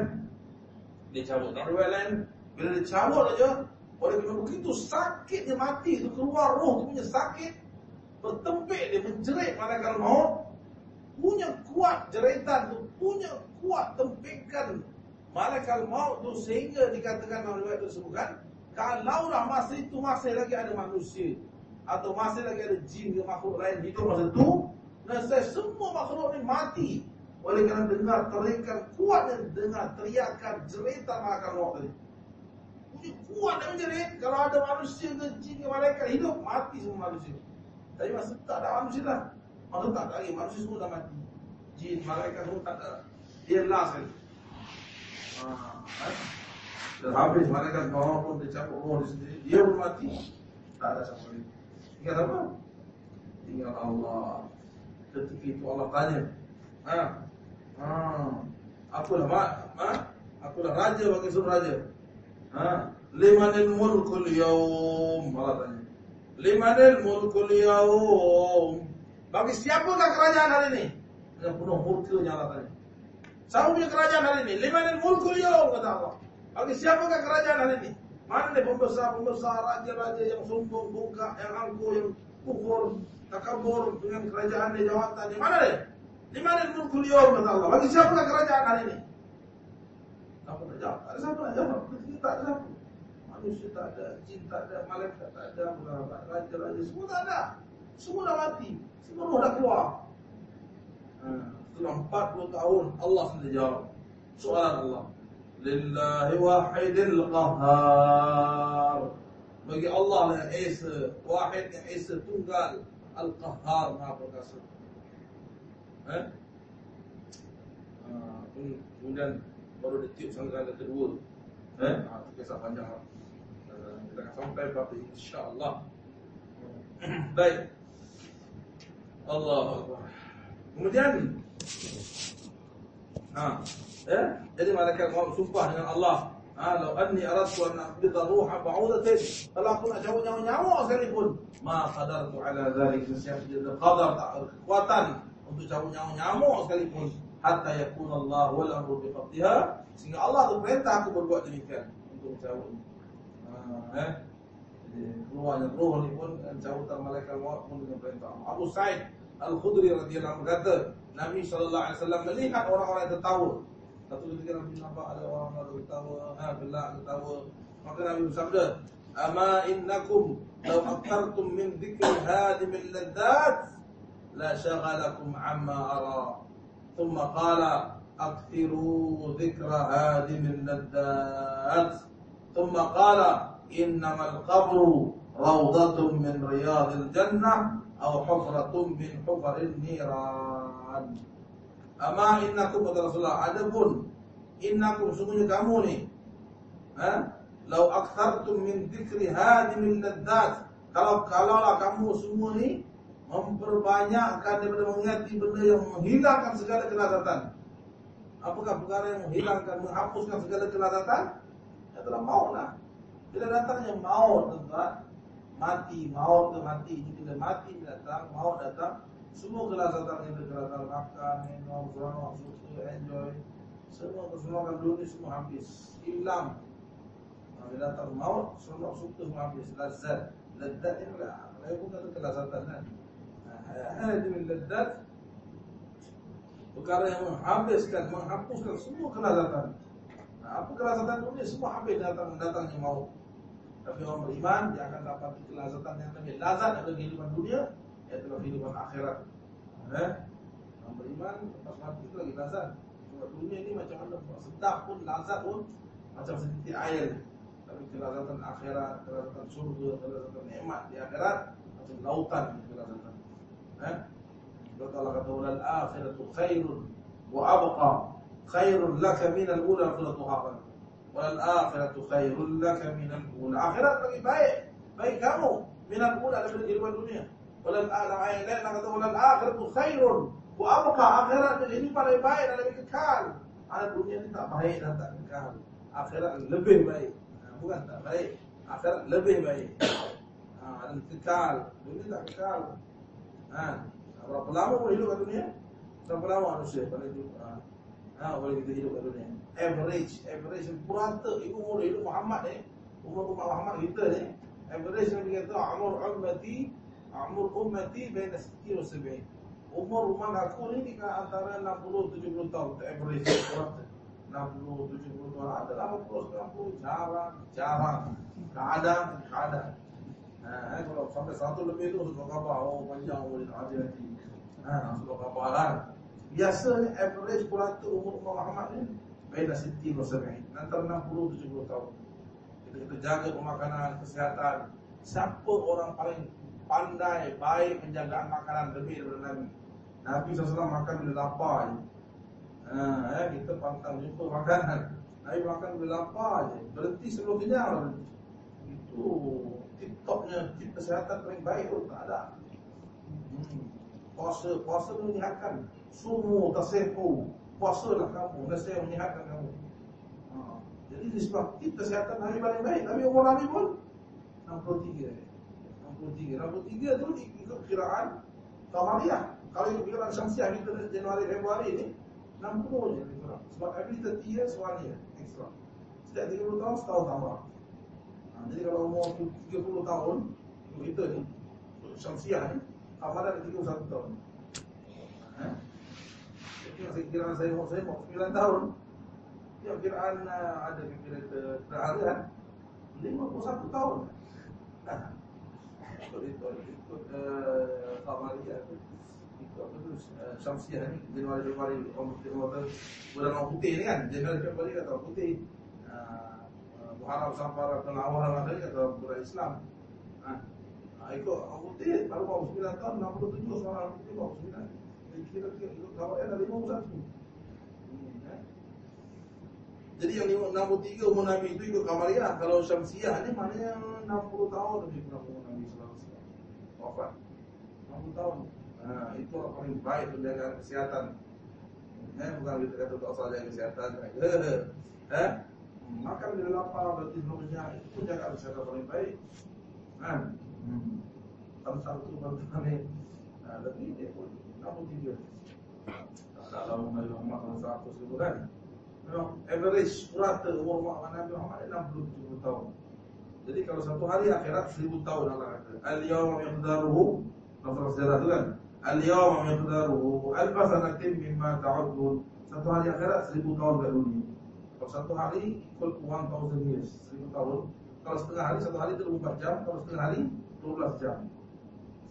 dia cabut. Dalam riwayat lain, bila dia cabut aja, oleh begitu sakitnya mati itu keluar roh punya sakit, bertempik dia menjerit malaikat maut. Punya kuat jeritan tu, punya kuat tempikan malaikat maut tu sehingga dikatakan dalam riwayat tersebut kan, kalaulah masa itu masih lagi ada manusia atau masih lagi ada jin ke makhluk lain hidup masa itu Nasa semua makhluk ni mati oleh kerana dengar teriakan kuat dan dengar teriakan jeritan makan waktu tadi. Bunyi kuat dan menjerit kalau ada manusia ke jin ke malaikat hidup mati semua manusia. Tapi masa tak ada manusia lah. Masa tak ada lagi manusia semua dah mati. Jin, malaikat semua tak ada. Dia last kali. Ha, eh? Habis malaikat bawa pun dia cabut roh di sendiri. Dia pun mati. Tak ada siapa lagi. Tinggal apa? Tinggal Allah. Ketika itu Allah tanya. Ha? Ha? Akulah mak, ha? Akulah raja bagi seluruh raja. Ha? Limanil mulkul yaum. Allah tanya. Limanil mulkul yaum. Bagi siapakah kerajaan hari ini? Dengan penuh murkanya Allah tanya. Siapa punya kerajaan hari ini? Limanil mulkul yaum kata Allah. Bagi siapakah kerajaan hari ini? Mana pembesar-pembesar raja-raja yang sombong, buka, yang angkuh, yang kufur, takabur dengan kerajaan di jawatan. Di mana dia? Di mana mulkul yawm kata Allah? Bagi siapa kerajaan hari ini? Siapa nak jawab? Ada siapa nak jawab? Tak ada siapa. Manusia tak ada, jin tak ada, malaikat tak ada, raja-raja semua tak ada. Semua dah mati. Semua roh dah keluar. Ha, setelah 40 tahun Allah sendiri jawab soalan Allah lillahi wahidil qahar bagi Allah yang Esa wahid yang Esa tunggal Al-Qahhar Maha Perkasa. Eh? Kemudian baru ditiup sangkala kedua. Eh? Ha, kisah panjang lah. Kita akan sampai pada insya-Allah. Baik. Allah Kemudian Ha, ya? Jadi malaikat maut sumpah dengan Allah. Ha, law anni aradtu an aqbida ruha ba'udatin, kalau aku nak cabut nyawa-nyawa sekalipun, ma qadartu ala dhalik sesiap jadi qadar tak kekuatan untuk cabut nyawa-nyawa sekalipun hatta yakun Allah wal amru bi qabdiha sehingga Allah tu perintah aku berbuat demikian untuk cabut. Eh? Keluarnya roh ni pun dan cabutan malaikat maut pun dengan perintah Allah. Abu Sa'id Al-Khudri radhiyallahu anhu kata, Nabi sallallahu alaihi wasallam melihat orang-orang yang tertawa. Satu ketika Nabi nampak ada orang yang tertawa, ha gelak tertawa. Maka Nabi bersabda, "Ama innakum law aqartum min dhikri hadim al-laddat la shaghalakum amma ara." ثم قال أكثروا ذكر هادم اللذات ثم قال innama al-qabru rawdatun min riyadil jannah aw hufratun min hufaril niran ama innakum qad rasulullah adabun innakum sungguhnya kamu ni ha law akthartum min dhikri hadhihi min ladzat kalau kalaulah kamu semua ni memperbanyakkan daripada mengingati benda yang menghilangkan segala kelazatan. Apakah perkara yang menghilangkan menghapuskan segala kelazatan ya, adalah maulah bila datangnya maut, tuan mati, maut ke mati, bila mati datang, maut datang, semua kelazatan yang kelazatan makan, minum, seronok, suka, enjoy, semua keseronokan dunia semua habis, hilang. Bila datang maut, seronok, suka habis, lazat, lazat ini lah. Saya pun kata kelazatan kan. Hadim ladzat perkara yang menghabiskan menghapuskan semua kelazatan apa kelazatan dunia? Semua habis datang datangnya maut tapi orang beriman dia akan dapat kelazatan yang lebih. Lazat dari kehidupan dunia iaitu kehidupan akhirat. Eh? orang beriman lepas mati itu lagi lazat. Sebab dunia ini macam mana sedap pun lazat pun macam sedikit air. Tapi kelazatan akhirat kelazatan surga kelazatan nikmat di akhirat macam lautan kelazatan. Kata Allah kata wal akhiratu khairun wa abqa khairun laka min al ula akhiratu haqqan wal akhiratu khairun laka min al ula. Akhirat lagi baik baik kamu. Min al ula daripada kehidupan dunia. Wal akhiratu ayat lain kata wal akhiratu khairun wa abqa akhirat ini paling baik dan lebih kekal. Ada dunia ini tak baik dan tak kekal. Akhirat lebih baik. Bukan tak baik. Akhirat lebih baik. Ha, dan kekal. Dunia tak kekal. Ha, berapa lama boleh hidup kat dunia? Berapa lama manusia? Ha, ha boleh kita hidup kat dunia. Average, average ibu umur hidup Muhammad ni, umur umur Muhammad kita ni, average yang dia kata umur ummati, umur ummati baina 60 wa 70. Umur umat aku ni di antara 60 70 tahun untuk average berata. 60 70 tahun ada 80 90 jarang jarang kadang kadang Ha, eh, kalau sampai satu lebih tu sudah khabar oh panjang boleh tak ada nanti. Ha, sudah khabar kan. Biasanya average pulatur umur Muhammad ni beda siti berserai antara 60 70 tahun. Kita kita jaga pemakanan, kesihatan. Siapa orang paling pandai baik penjagaan makanan lebih daripada Nabi? Nabi SAW makan bila lapar je. Ha, eh, kita pantang jumpa makanan. Nabi makan bila lapar je. Berhenti sebelum kenyang. Itu TikToknya kesihatan paling baik pun tak ada. Hmm. Puasa, puasa menyihatkan. Sumu tersepu. Puasa lah kamu. Nasihat menyihatkan kamu. Ha. Jadi disebab kesihatan Nabi paling baik. Nabi umur Nabi pun 63. 63. 63 tu ikut kiraan Tamariah. Kalau ikut kiraan Syamsiah kita Januari, Februari ni 60 je. Sebab every 30 years, one year extra. Setiap 30 tahun, setahun tambah. Jadi kalau umur 30 tahun Kita ni Syamsiah ni Amalan 31 tahun ha? Jadi saya kira saya umur saya umur 9 tahun. Ya kiraan uh, ada kira terharian 51 tahun. Ikut itu Ikut uh, Ikut tu? Uh, Syamsiah ni Januari Februari Bulan orang putih ni kan? Januari Februari kata orang putih. Muharram Safar dan awal Ramadan kata bulan Islam. Ha. ikut orang putih, baru baru 9 tahun, 67 seorang orang putih baru 9. Kawan yang ada 51. Hmm, eh? Jadi yang 63 umur Nabi itu ikut Kamariah. Kalau Syamsiah ni maknanya 60 tahun lebih kurang umur Nabi SAW. Wafat. 60 tahun. Ha, itu orang paling baik menjaga kesihatan. Eh, bukan kita kata tak usah jaga kesihatan. Eh? Makan bila lapar, berarti belum kenyang. Itu jaga kesihatan paling baik. Kan? Hmm. Tam-tam tu baru kami. Nah, tapi dia pun 63. Tak ada lama Nabi Muhammad SAW 100 ribu kan? Memang average rata umur Muhammad Nabi Muhammad 60 tahun. Jadi kalau satu hari akhirat 1000 tahun Allah kata. Al-yawma miqdaruhu Nafas sejarah tu kan Al-yawma miqdaruhu Alfa sanatim mimma ta'udun Satu hari akhirat 1000 tahun kat dunia Kalau satu hari equal to 1000 years 1000 tahun Kalau setengah hari, satu hari 24 jam Kalau setengah hari 12 jam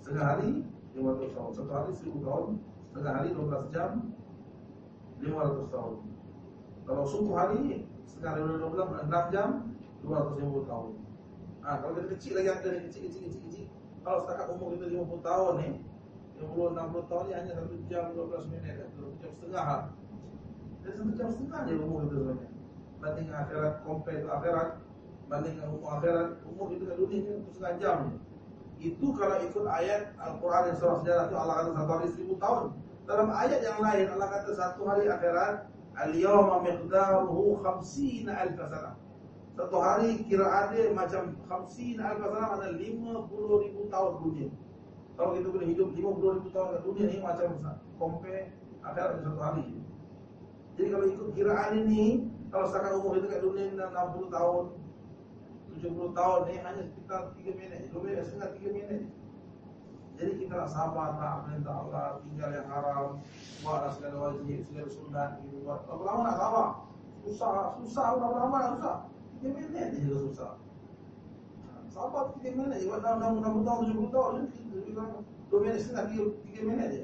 Setengah hari 500 tahun Satu hari 1000 tahun Setengah hari 12 jam 500 tahun. Kalau subuh hari Setengah hari 12 6 jam 250 tahun. Ah, Kalau kita kecil lagi ni kecil, kecil, kecil, kecil. Kalau setakat umur kita 50 tahun ni 50, 60 tahun ni hanya 1 jam 12 minit 1 jam setengah lah. Jadi 1 jam setengah je umur kita sebenarnya. Banding akhirat, compare to akhirat Banding umur akhirat, umur kita kat dunia ni setengah jam ni itu kalau ikut ayat Al-Quran yang surah sejarah itu Allah kata satu hari seribu tahun. Dalam ayat yang lain Allah kata satu hari akhirat al-yawma miqdaruhu khamsina alf sana. Satu hari kiraan dia macam khamsina alf sana mana 50 ribu tahun dunia. Kalau kita boleh hidup 50 ribu tahun kat dunia ni macam compare akhirat satu hari. Jadi kalau ikut kiraan ini kalau setakat umur kita kat dunia 60 tahun 70 tahun ni hanya sekitar 3 minit. 2 minit setengah 3 minit. Jadi kita nak sabar tak perintah Allah Tinggal yang haram Buatlah segala wajib, segala sunat. Buat. Berapa lama nak sabar? Susah, susah berapa lama nak susah. 3 minit je susah. Sabar 3 minit je. Buat 60 tahun, 70 tahun 2 minit setengah 3 minit je.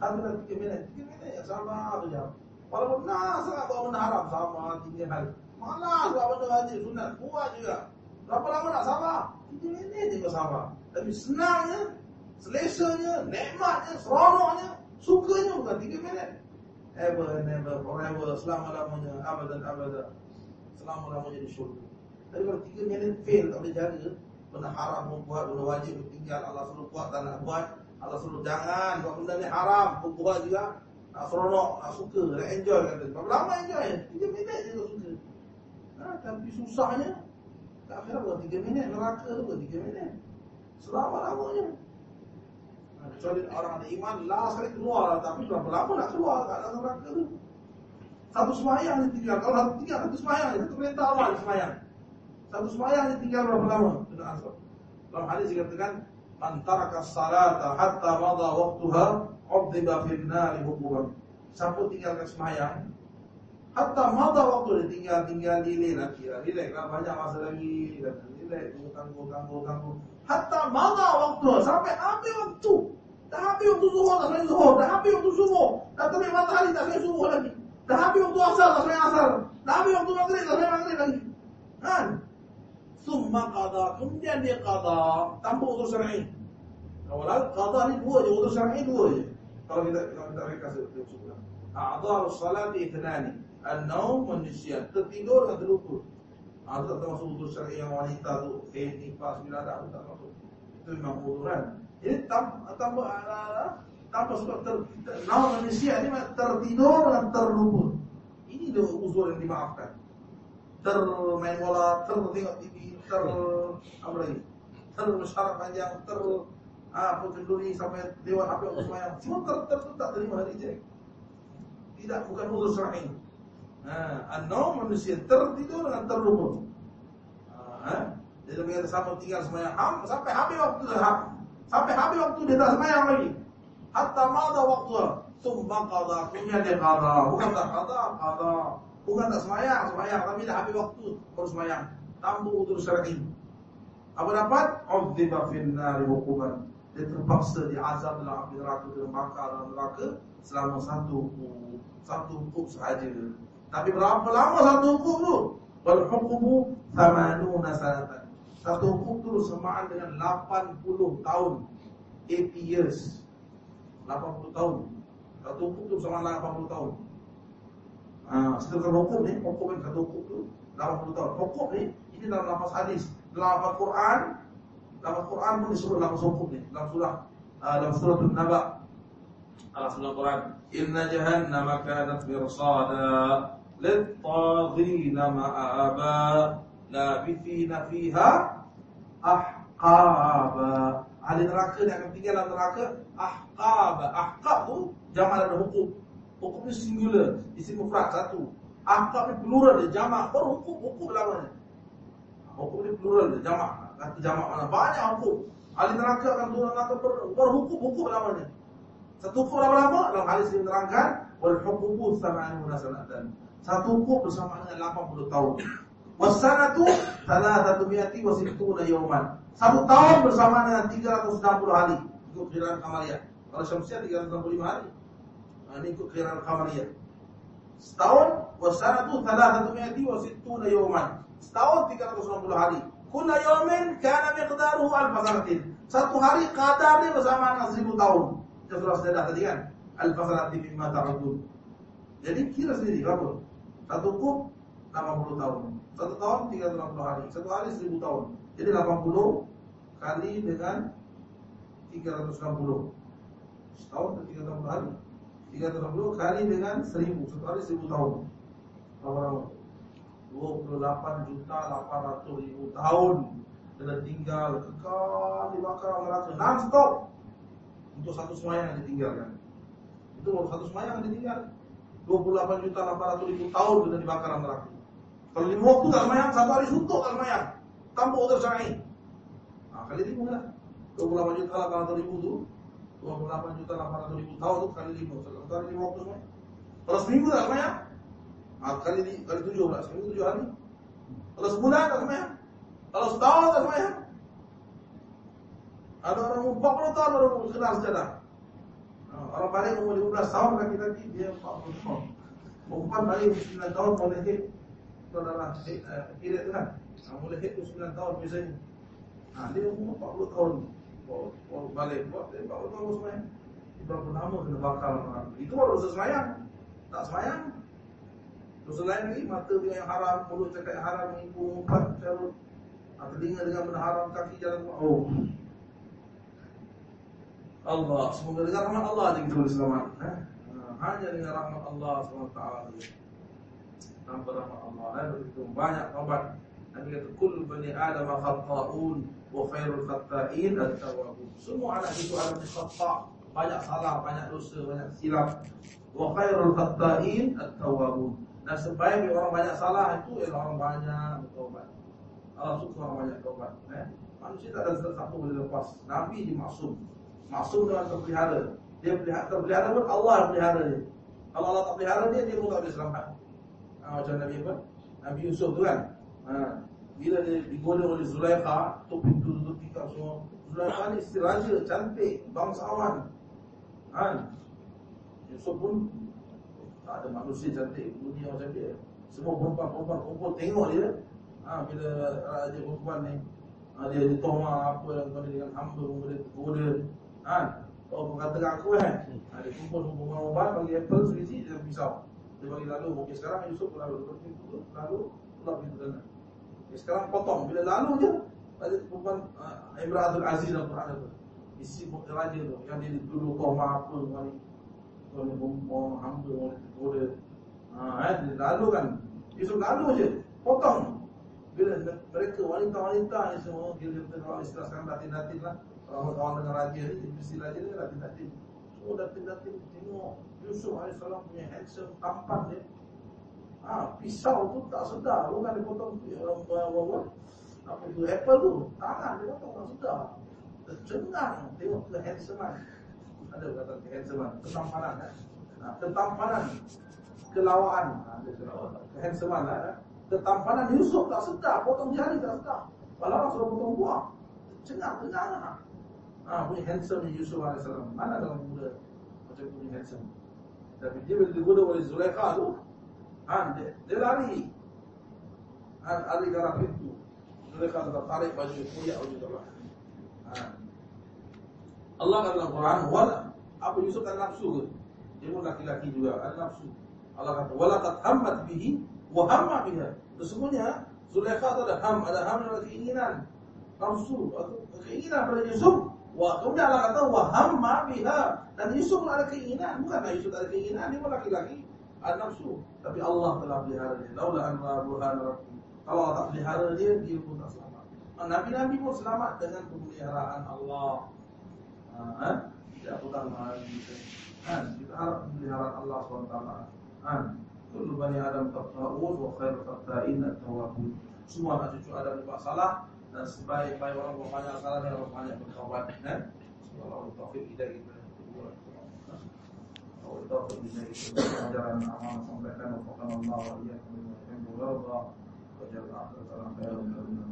Satu dah 3 minit. 3 minit je. Sabar tu je Walaupun nak sangat buat benda haram Sama, 3 hari Malas buat benda wajib? Sunat. Buat juga. Berapa lama nak sabar? Tiga minit je kau sabar. Tapi senangnya Selesanya Nikmatnya Seronoknya Sukanya bukan tiga minit. Ever, never, forever Selama-lamanya Abadan, abadan. Selama-lamanya di syurga. Tapi kalau tiga minit fail Tak boleh jaga. Benda haram pun buat Benda wajib pun tinggal. Allah suruh buat Tak nak buat. Allah suruh jangan Buat benda ni haram Pun buat juga. Nak seronok Nak suka Nak enjoy kata. Berapa lama enjoy? Tiga minit je suka ha, Tapi susahnya Tak kira buat tiga minit Neraka buat tiga minit. Selama-lamanya. Ha, Kecuali orang ada iman Last kali keluar. Tapi berapa lama nak keluar Tak ada neraka tu? Satu semayang dia tinggal. Kalau satu tinggal Satu semayang Satu perintah Allah dia semayang Satu semayang dia tinggal berapa lama? Kena asal Dalam hadis dikatakan Man taraka salata hatta madha waktuha Ubdiba finnari hukuman Siapa tinggalkan semayang Hatta mata waktu dia tinggal-tinggal delay lah kira. Relax lah banyak masa lagi. Relax, tunggu, tunggu, tunggu Hatta mata waktu Sampai habis waktu. Dah habis waktu zuhur, tak sampai zuhur. Dah habis waktu subuh Dah terbit matahari, tak sampai subuh lagi. Dah habis waktu asal, tak sampai asal Dah habis waktu maghrib, tak sampai maghrib lagi. Kan? Summa qada, kemudian dia qada. Tanpa utur syar'i. Awalan, qada ni dua je, utur syar'i dua je. Kalau kita, kalau kita ringkas A'adhar salat ithnani An-naum manusia tertidur dan terlupa. Ah tak termasuk udur syar'i yang wanita tu eh nifas bila ada tak masuk. Itu memang uduran. Jadi tam tambah tanpa sebab ter, ter naum manusia ni tertidur dan terlupa. Ini dia uzur yang dimaafkan. Termain bola, tertengok TV, ter apa lagi? Termusyarat panjang, ter ah kenduri sampai dewan apa yang semayang. Semua ter, ter, ter, tak terima reject. Tidak bukan udur syar'i. Ha, an-naum manusia tertidur dengan terlupa. Ha, dia dia sama tinggal semayang? Ham, sampai habis waktu ham. Sampai habis waktu dia tak semayang lagi. Hatta mada waktu Summa qada. Kemudian dia qada. Bukan tak qada Qada. Bukan tak semayang Semayang. Tapi dah habis waktu Baru semayang. Tanpa utur syar'i. Apa dapat? Udziba finnari hukuman. Dia terpaksa diazab dalam api neraka Dia bakar dalam neraka Selama satu Satu hukum sahaja tapi berapa lama satu hukum tu? Wal hukumu thamanuna sanatan. Satu hukum tu semaan dengan 80 tahun. 80 years. 80 tahun. Satu hukum tu sama dengan 80 tahun. Ah, Setelah hukum ni Hukum ni satu hukum tu 80 tahun. Hukum ni Ini dalam lafaz hadis. Dalam lafaz Quran Dalam Quran pun disebut lafaz hukum ni. Dalam surah uh, Dalam surah Naba Allah surah Quran. Inna jahannama kanat mirsada Littadhina ma'aba labithina fiha ahqaba. Ahli neraka yang akan tinggal dalam neraka ahqaba. Ahqab tu jamak ada hukum. Hukum ni singular, isim mufrad satu. Ahqab ni plural dia jamak berhukum hukum lawannya. Hukum ni plural dia jamak. Kata jamak mana? Banyak hukum. Ahli neraka akan turun neraka ber, berhukum hukum lawannya. Satu hukum lama-lama dalam hadis ini menerangkan wal hukumu sama'anu sanatan. Satu hukum bersama dengan 80 tahun. Wasanatu satu miati wasittuna yawman. Satu tahun bersama dengan 360 hari. Ikut kiraan Qamariyah. Kalau Syamsiah 365 hari. Nah, ini ikut kiraan Qamariyah. Setahun wasanatu satu miati wasittuna yawman. Setahun 360 hari. Kulla yawmin kana miqdaruhu alf sanatin. Satu hari qadarnya bersama dengan 1000 tahun. Yang sudah saya tadi kan. Alf sanatin mimma ta'udun. Jadi kira sendiri berapa? Satu kub 80 tahun. Satu tahun 360 hari. Satu hari 1000 tahun. Jadi 80 kali dengan 360 Setahun ke 360 hari. 360 kali dengan 1000 Satu hari 1000 tahun. Berapa 28 juta 800 ribu tahun. Kena tinggal kekal di bakar neraka Non-stop. Untuk satu semayang yang ditinggalkan Itu baru satu semayang yang ditinggal 28 juta 800 ribu tahun kena dibakar neraka kalau lima waktu tak satu hari suntuk tak. Tanpa utur syar'i. Ha, kali lima lah. 28 juta 800 ribu tu. 28 juta 800 ribu tahun tu kali lima. Satu hari lima waktu semayang. Kalau seminggu semayang. Ha, kali, kali tujuh lah. Seminggu tujuh hari. Kalau sebulan tak. Kalau setahun tak. Ada orang umur 40 tahun baru kenal sejadah. Orang balik umur 15 tahun kaki-kaki dia 40 tahun. Perempuan balik 9 tahun boleh hit saudara kira tu kan. Ha, Mula hit tu 9 tahun biasanya. Ha, Dia umur 40 tahun. Baru balik. Buat dia 40 tahun semayang. Berapa lama kena bakal Itu baru dosa semayang. Tak semayang. Dosa lain lagi Mata dengan yang haram Mulut cakap yang haram Ibu umpat Carut Telinga dengan benda haram Kaki jalan. Oh Allah. Semoga dengan rahmat Allah Jadi kita boleh selamat ha? Hanya dengan rahmat Allah SWT tanpa rahmat Allah dan begitu banyak taubat. Nabi kata kul bani adam khata'un wa khairul khata'in at-tawwabun semua anak itu ada khata' banyak salah banyak dosa banyak silap. Wa khairul khata'in at-tawwabun dan sebaik orang banyak salah itu ialah orang banyak bertaubat. Allah suka orang banyak taubat eh? manusia tak ada satu boleh lepas. Nabi je maksum dengan terpelihara dia terpelihara pun Allah pelihara dia kalau Allah tak pelihara dia dia pun tak boleh selamat ha, macam Nabi apa? Nabi Yusuf tu kan. Ha, bila dia digoda oleh Zulaikha, tu pintu tutup tikar semua. Zulaikha ni isteri raja, cantik, bangsawan. Kan? Yusuf pun tak ada manusia cantik dunia macam dia. Semua perempuan-perempuan kumpul tengok dia. Ha, bila raja perempuan ni ha, dia ditoma apa yang kena dengan hamba pun Kan? Oh, kau kata aku kan? Ha, dia kumpul semua perempuan bagi apple sebiji dia pisau. Dia bagi lalu Mungkin sekarang Yusuf lalu. Seperti itu Lalu Pulang pintu sana okay, Sekarang potong. Bila lalu je Tadi perempuan uh, Ibrahim Aziz dalam Quran itu Isi raja tu Yang dia duduk Koma apa Kali Kali perempuan Hamba Kali Ha, eh, lalu kan? Yusuf lalu je Potong Bila mereka wanita-wanita ni semua Bila kita kalau istilah sekarang Datin-datin lah Kalau kawan dengan raja ni Mesti raja ni Datin-datin Semua datin-datin Tengok Yusuf AS punya handsome tampan dia. Ha, pisau tu tak sedar. Bukan dia potong orang buah apa itu apple tu. Tangan dia potong tak sedar. Tercengang tengok ke handsome Ada kata ke handsome Ketampanan kan. Ha, ketampanan. Kelawaan. Ha, ke handsome lah. Ketampanan Yusuf tak sedar. Potong jari tak sedar. Walau sudah potong buah. Cengang-cengang lah. Ha, punya handsome Yusuf AS. Mana dalam muda macam punya handsome. Tapi dia bila digoda oleh Zulaikha tu, ha, dia, dia lari. Ha, lari ke arah pintu. Zulaikha tetap tarik baju Mulia baju Allah ha. Allah kata dalam Quran Wala Apa Yusuf ada nafsu ke Dia pun laki-laki juga Ada nafsu Allah kata Wala kat hammat bihi Wahamma biha Sesungguhnya Zulaikha itu ada ham Ada ham yang ada keinginan Nafsu Keinginan pada Yusuf Wah, kemudian Allah kata wahamma biha dan Yusuf ada keinginan, bukan Yusuf ada keinginan, dia laki-laki ada nafsu. Tapi Allah telah pelihara dia. Laula an burhan rabbi. Kalau Allah pelihara dia, dia pun tak selamat. Nabi-nabi pun selamat dengan pemeliharaan Allah. Ha? Tidak putar lagi. Kan? Kita harap pemeliharaan Allah SWT. Kan? Kullu bani Adam taqta'un wa khairu taqta'in at-tawabun. Semua anak cucu Adam berbuat salah dan sebaik-baik orang berbanyak salah dan orang banyak berkawan. Kan? Semoga Allah taufik kita kita. والتوفيق بذلك أجرا أمام صلى الله وفقنا الله وإياكم لما يحب ويرضى وجل الآخرة خير من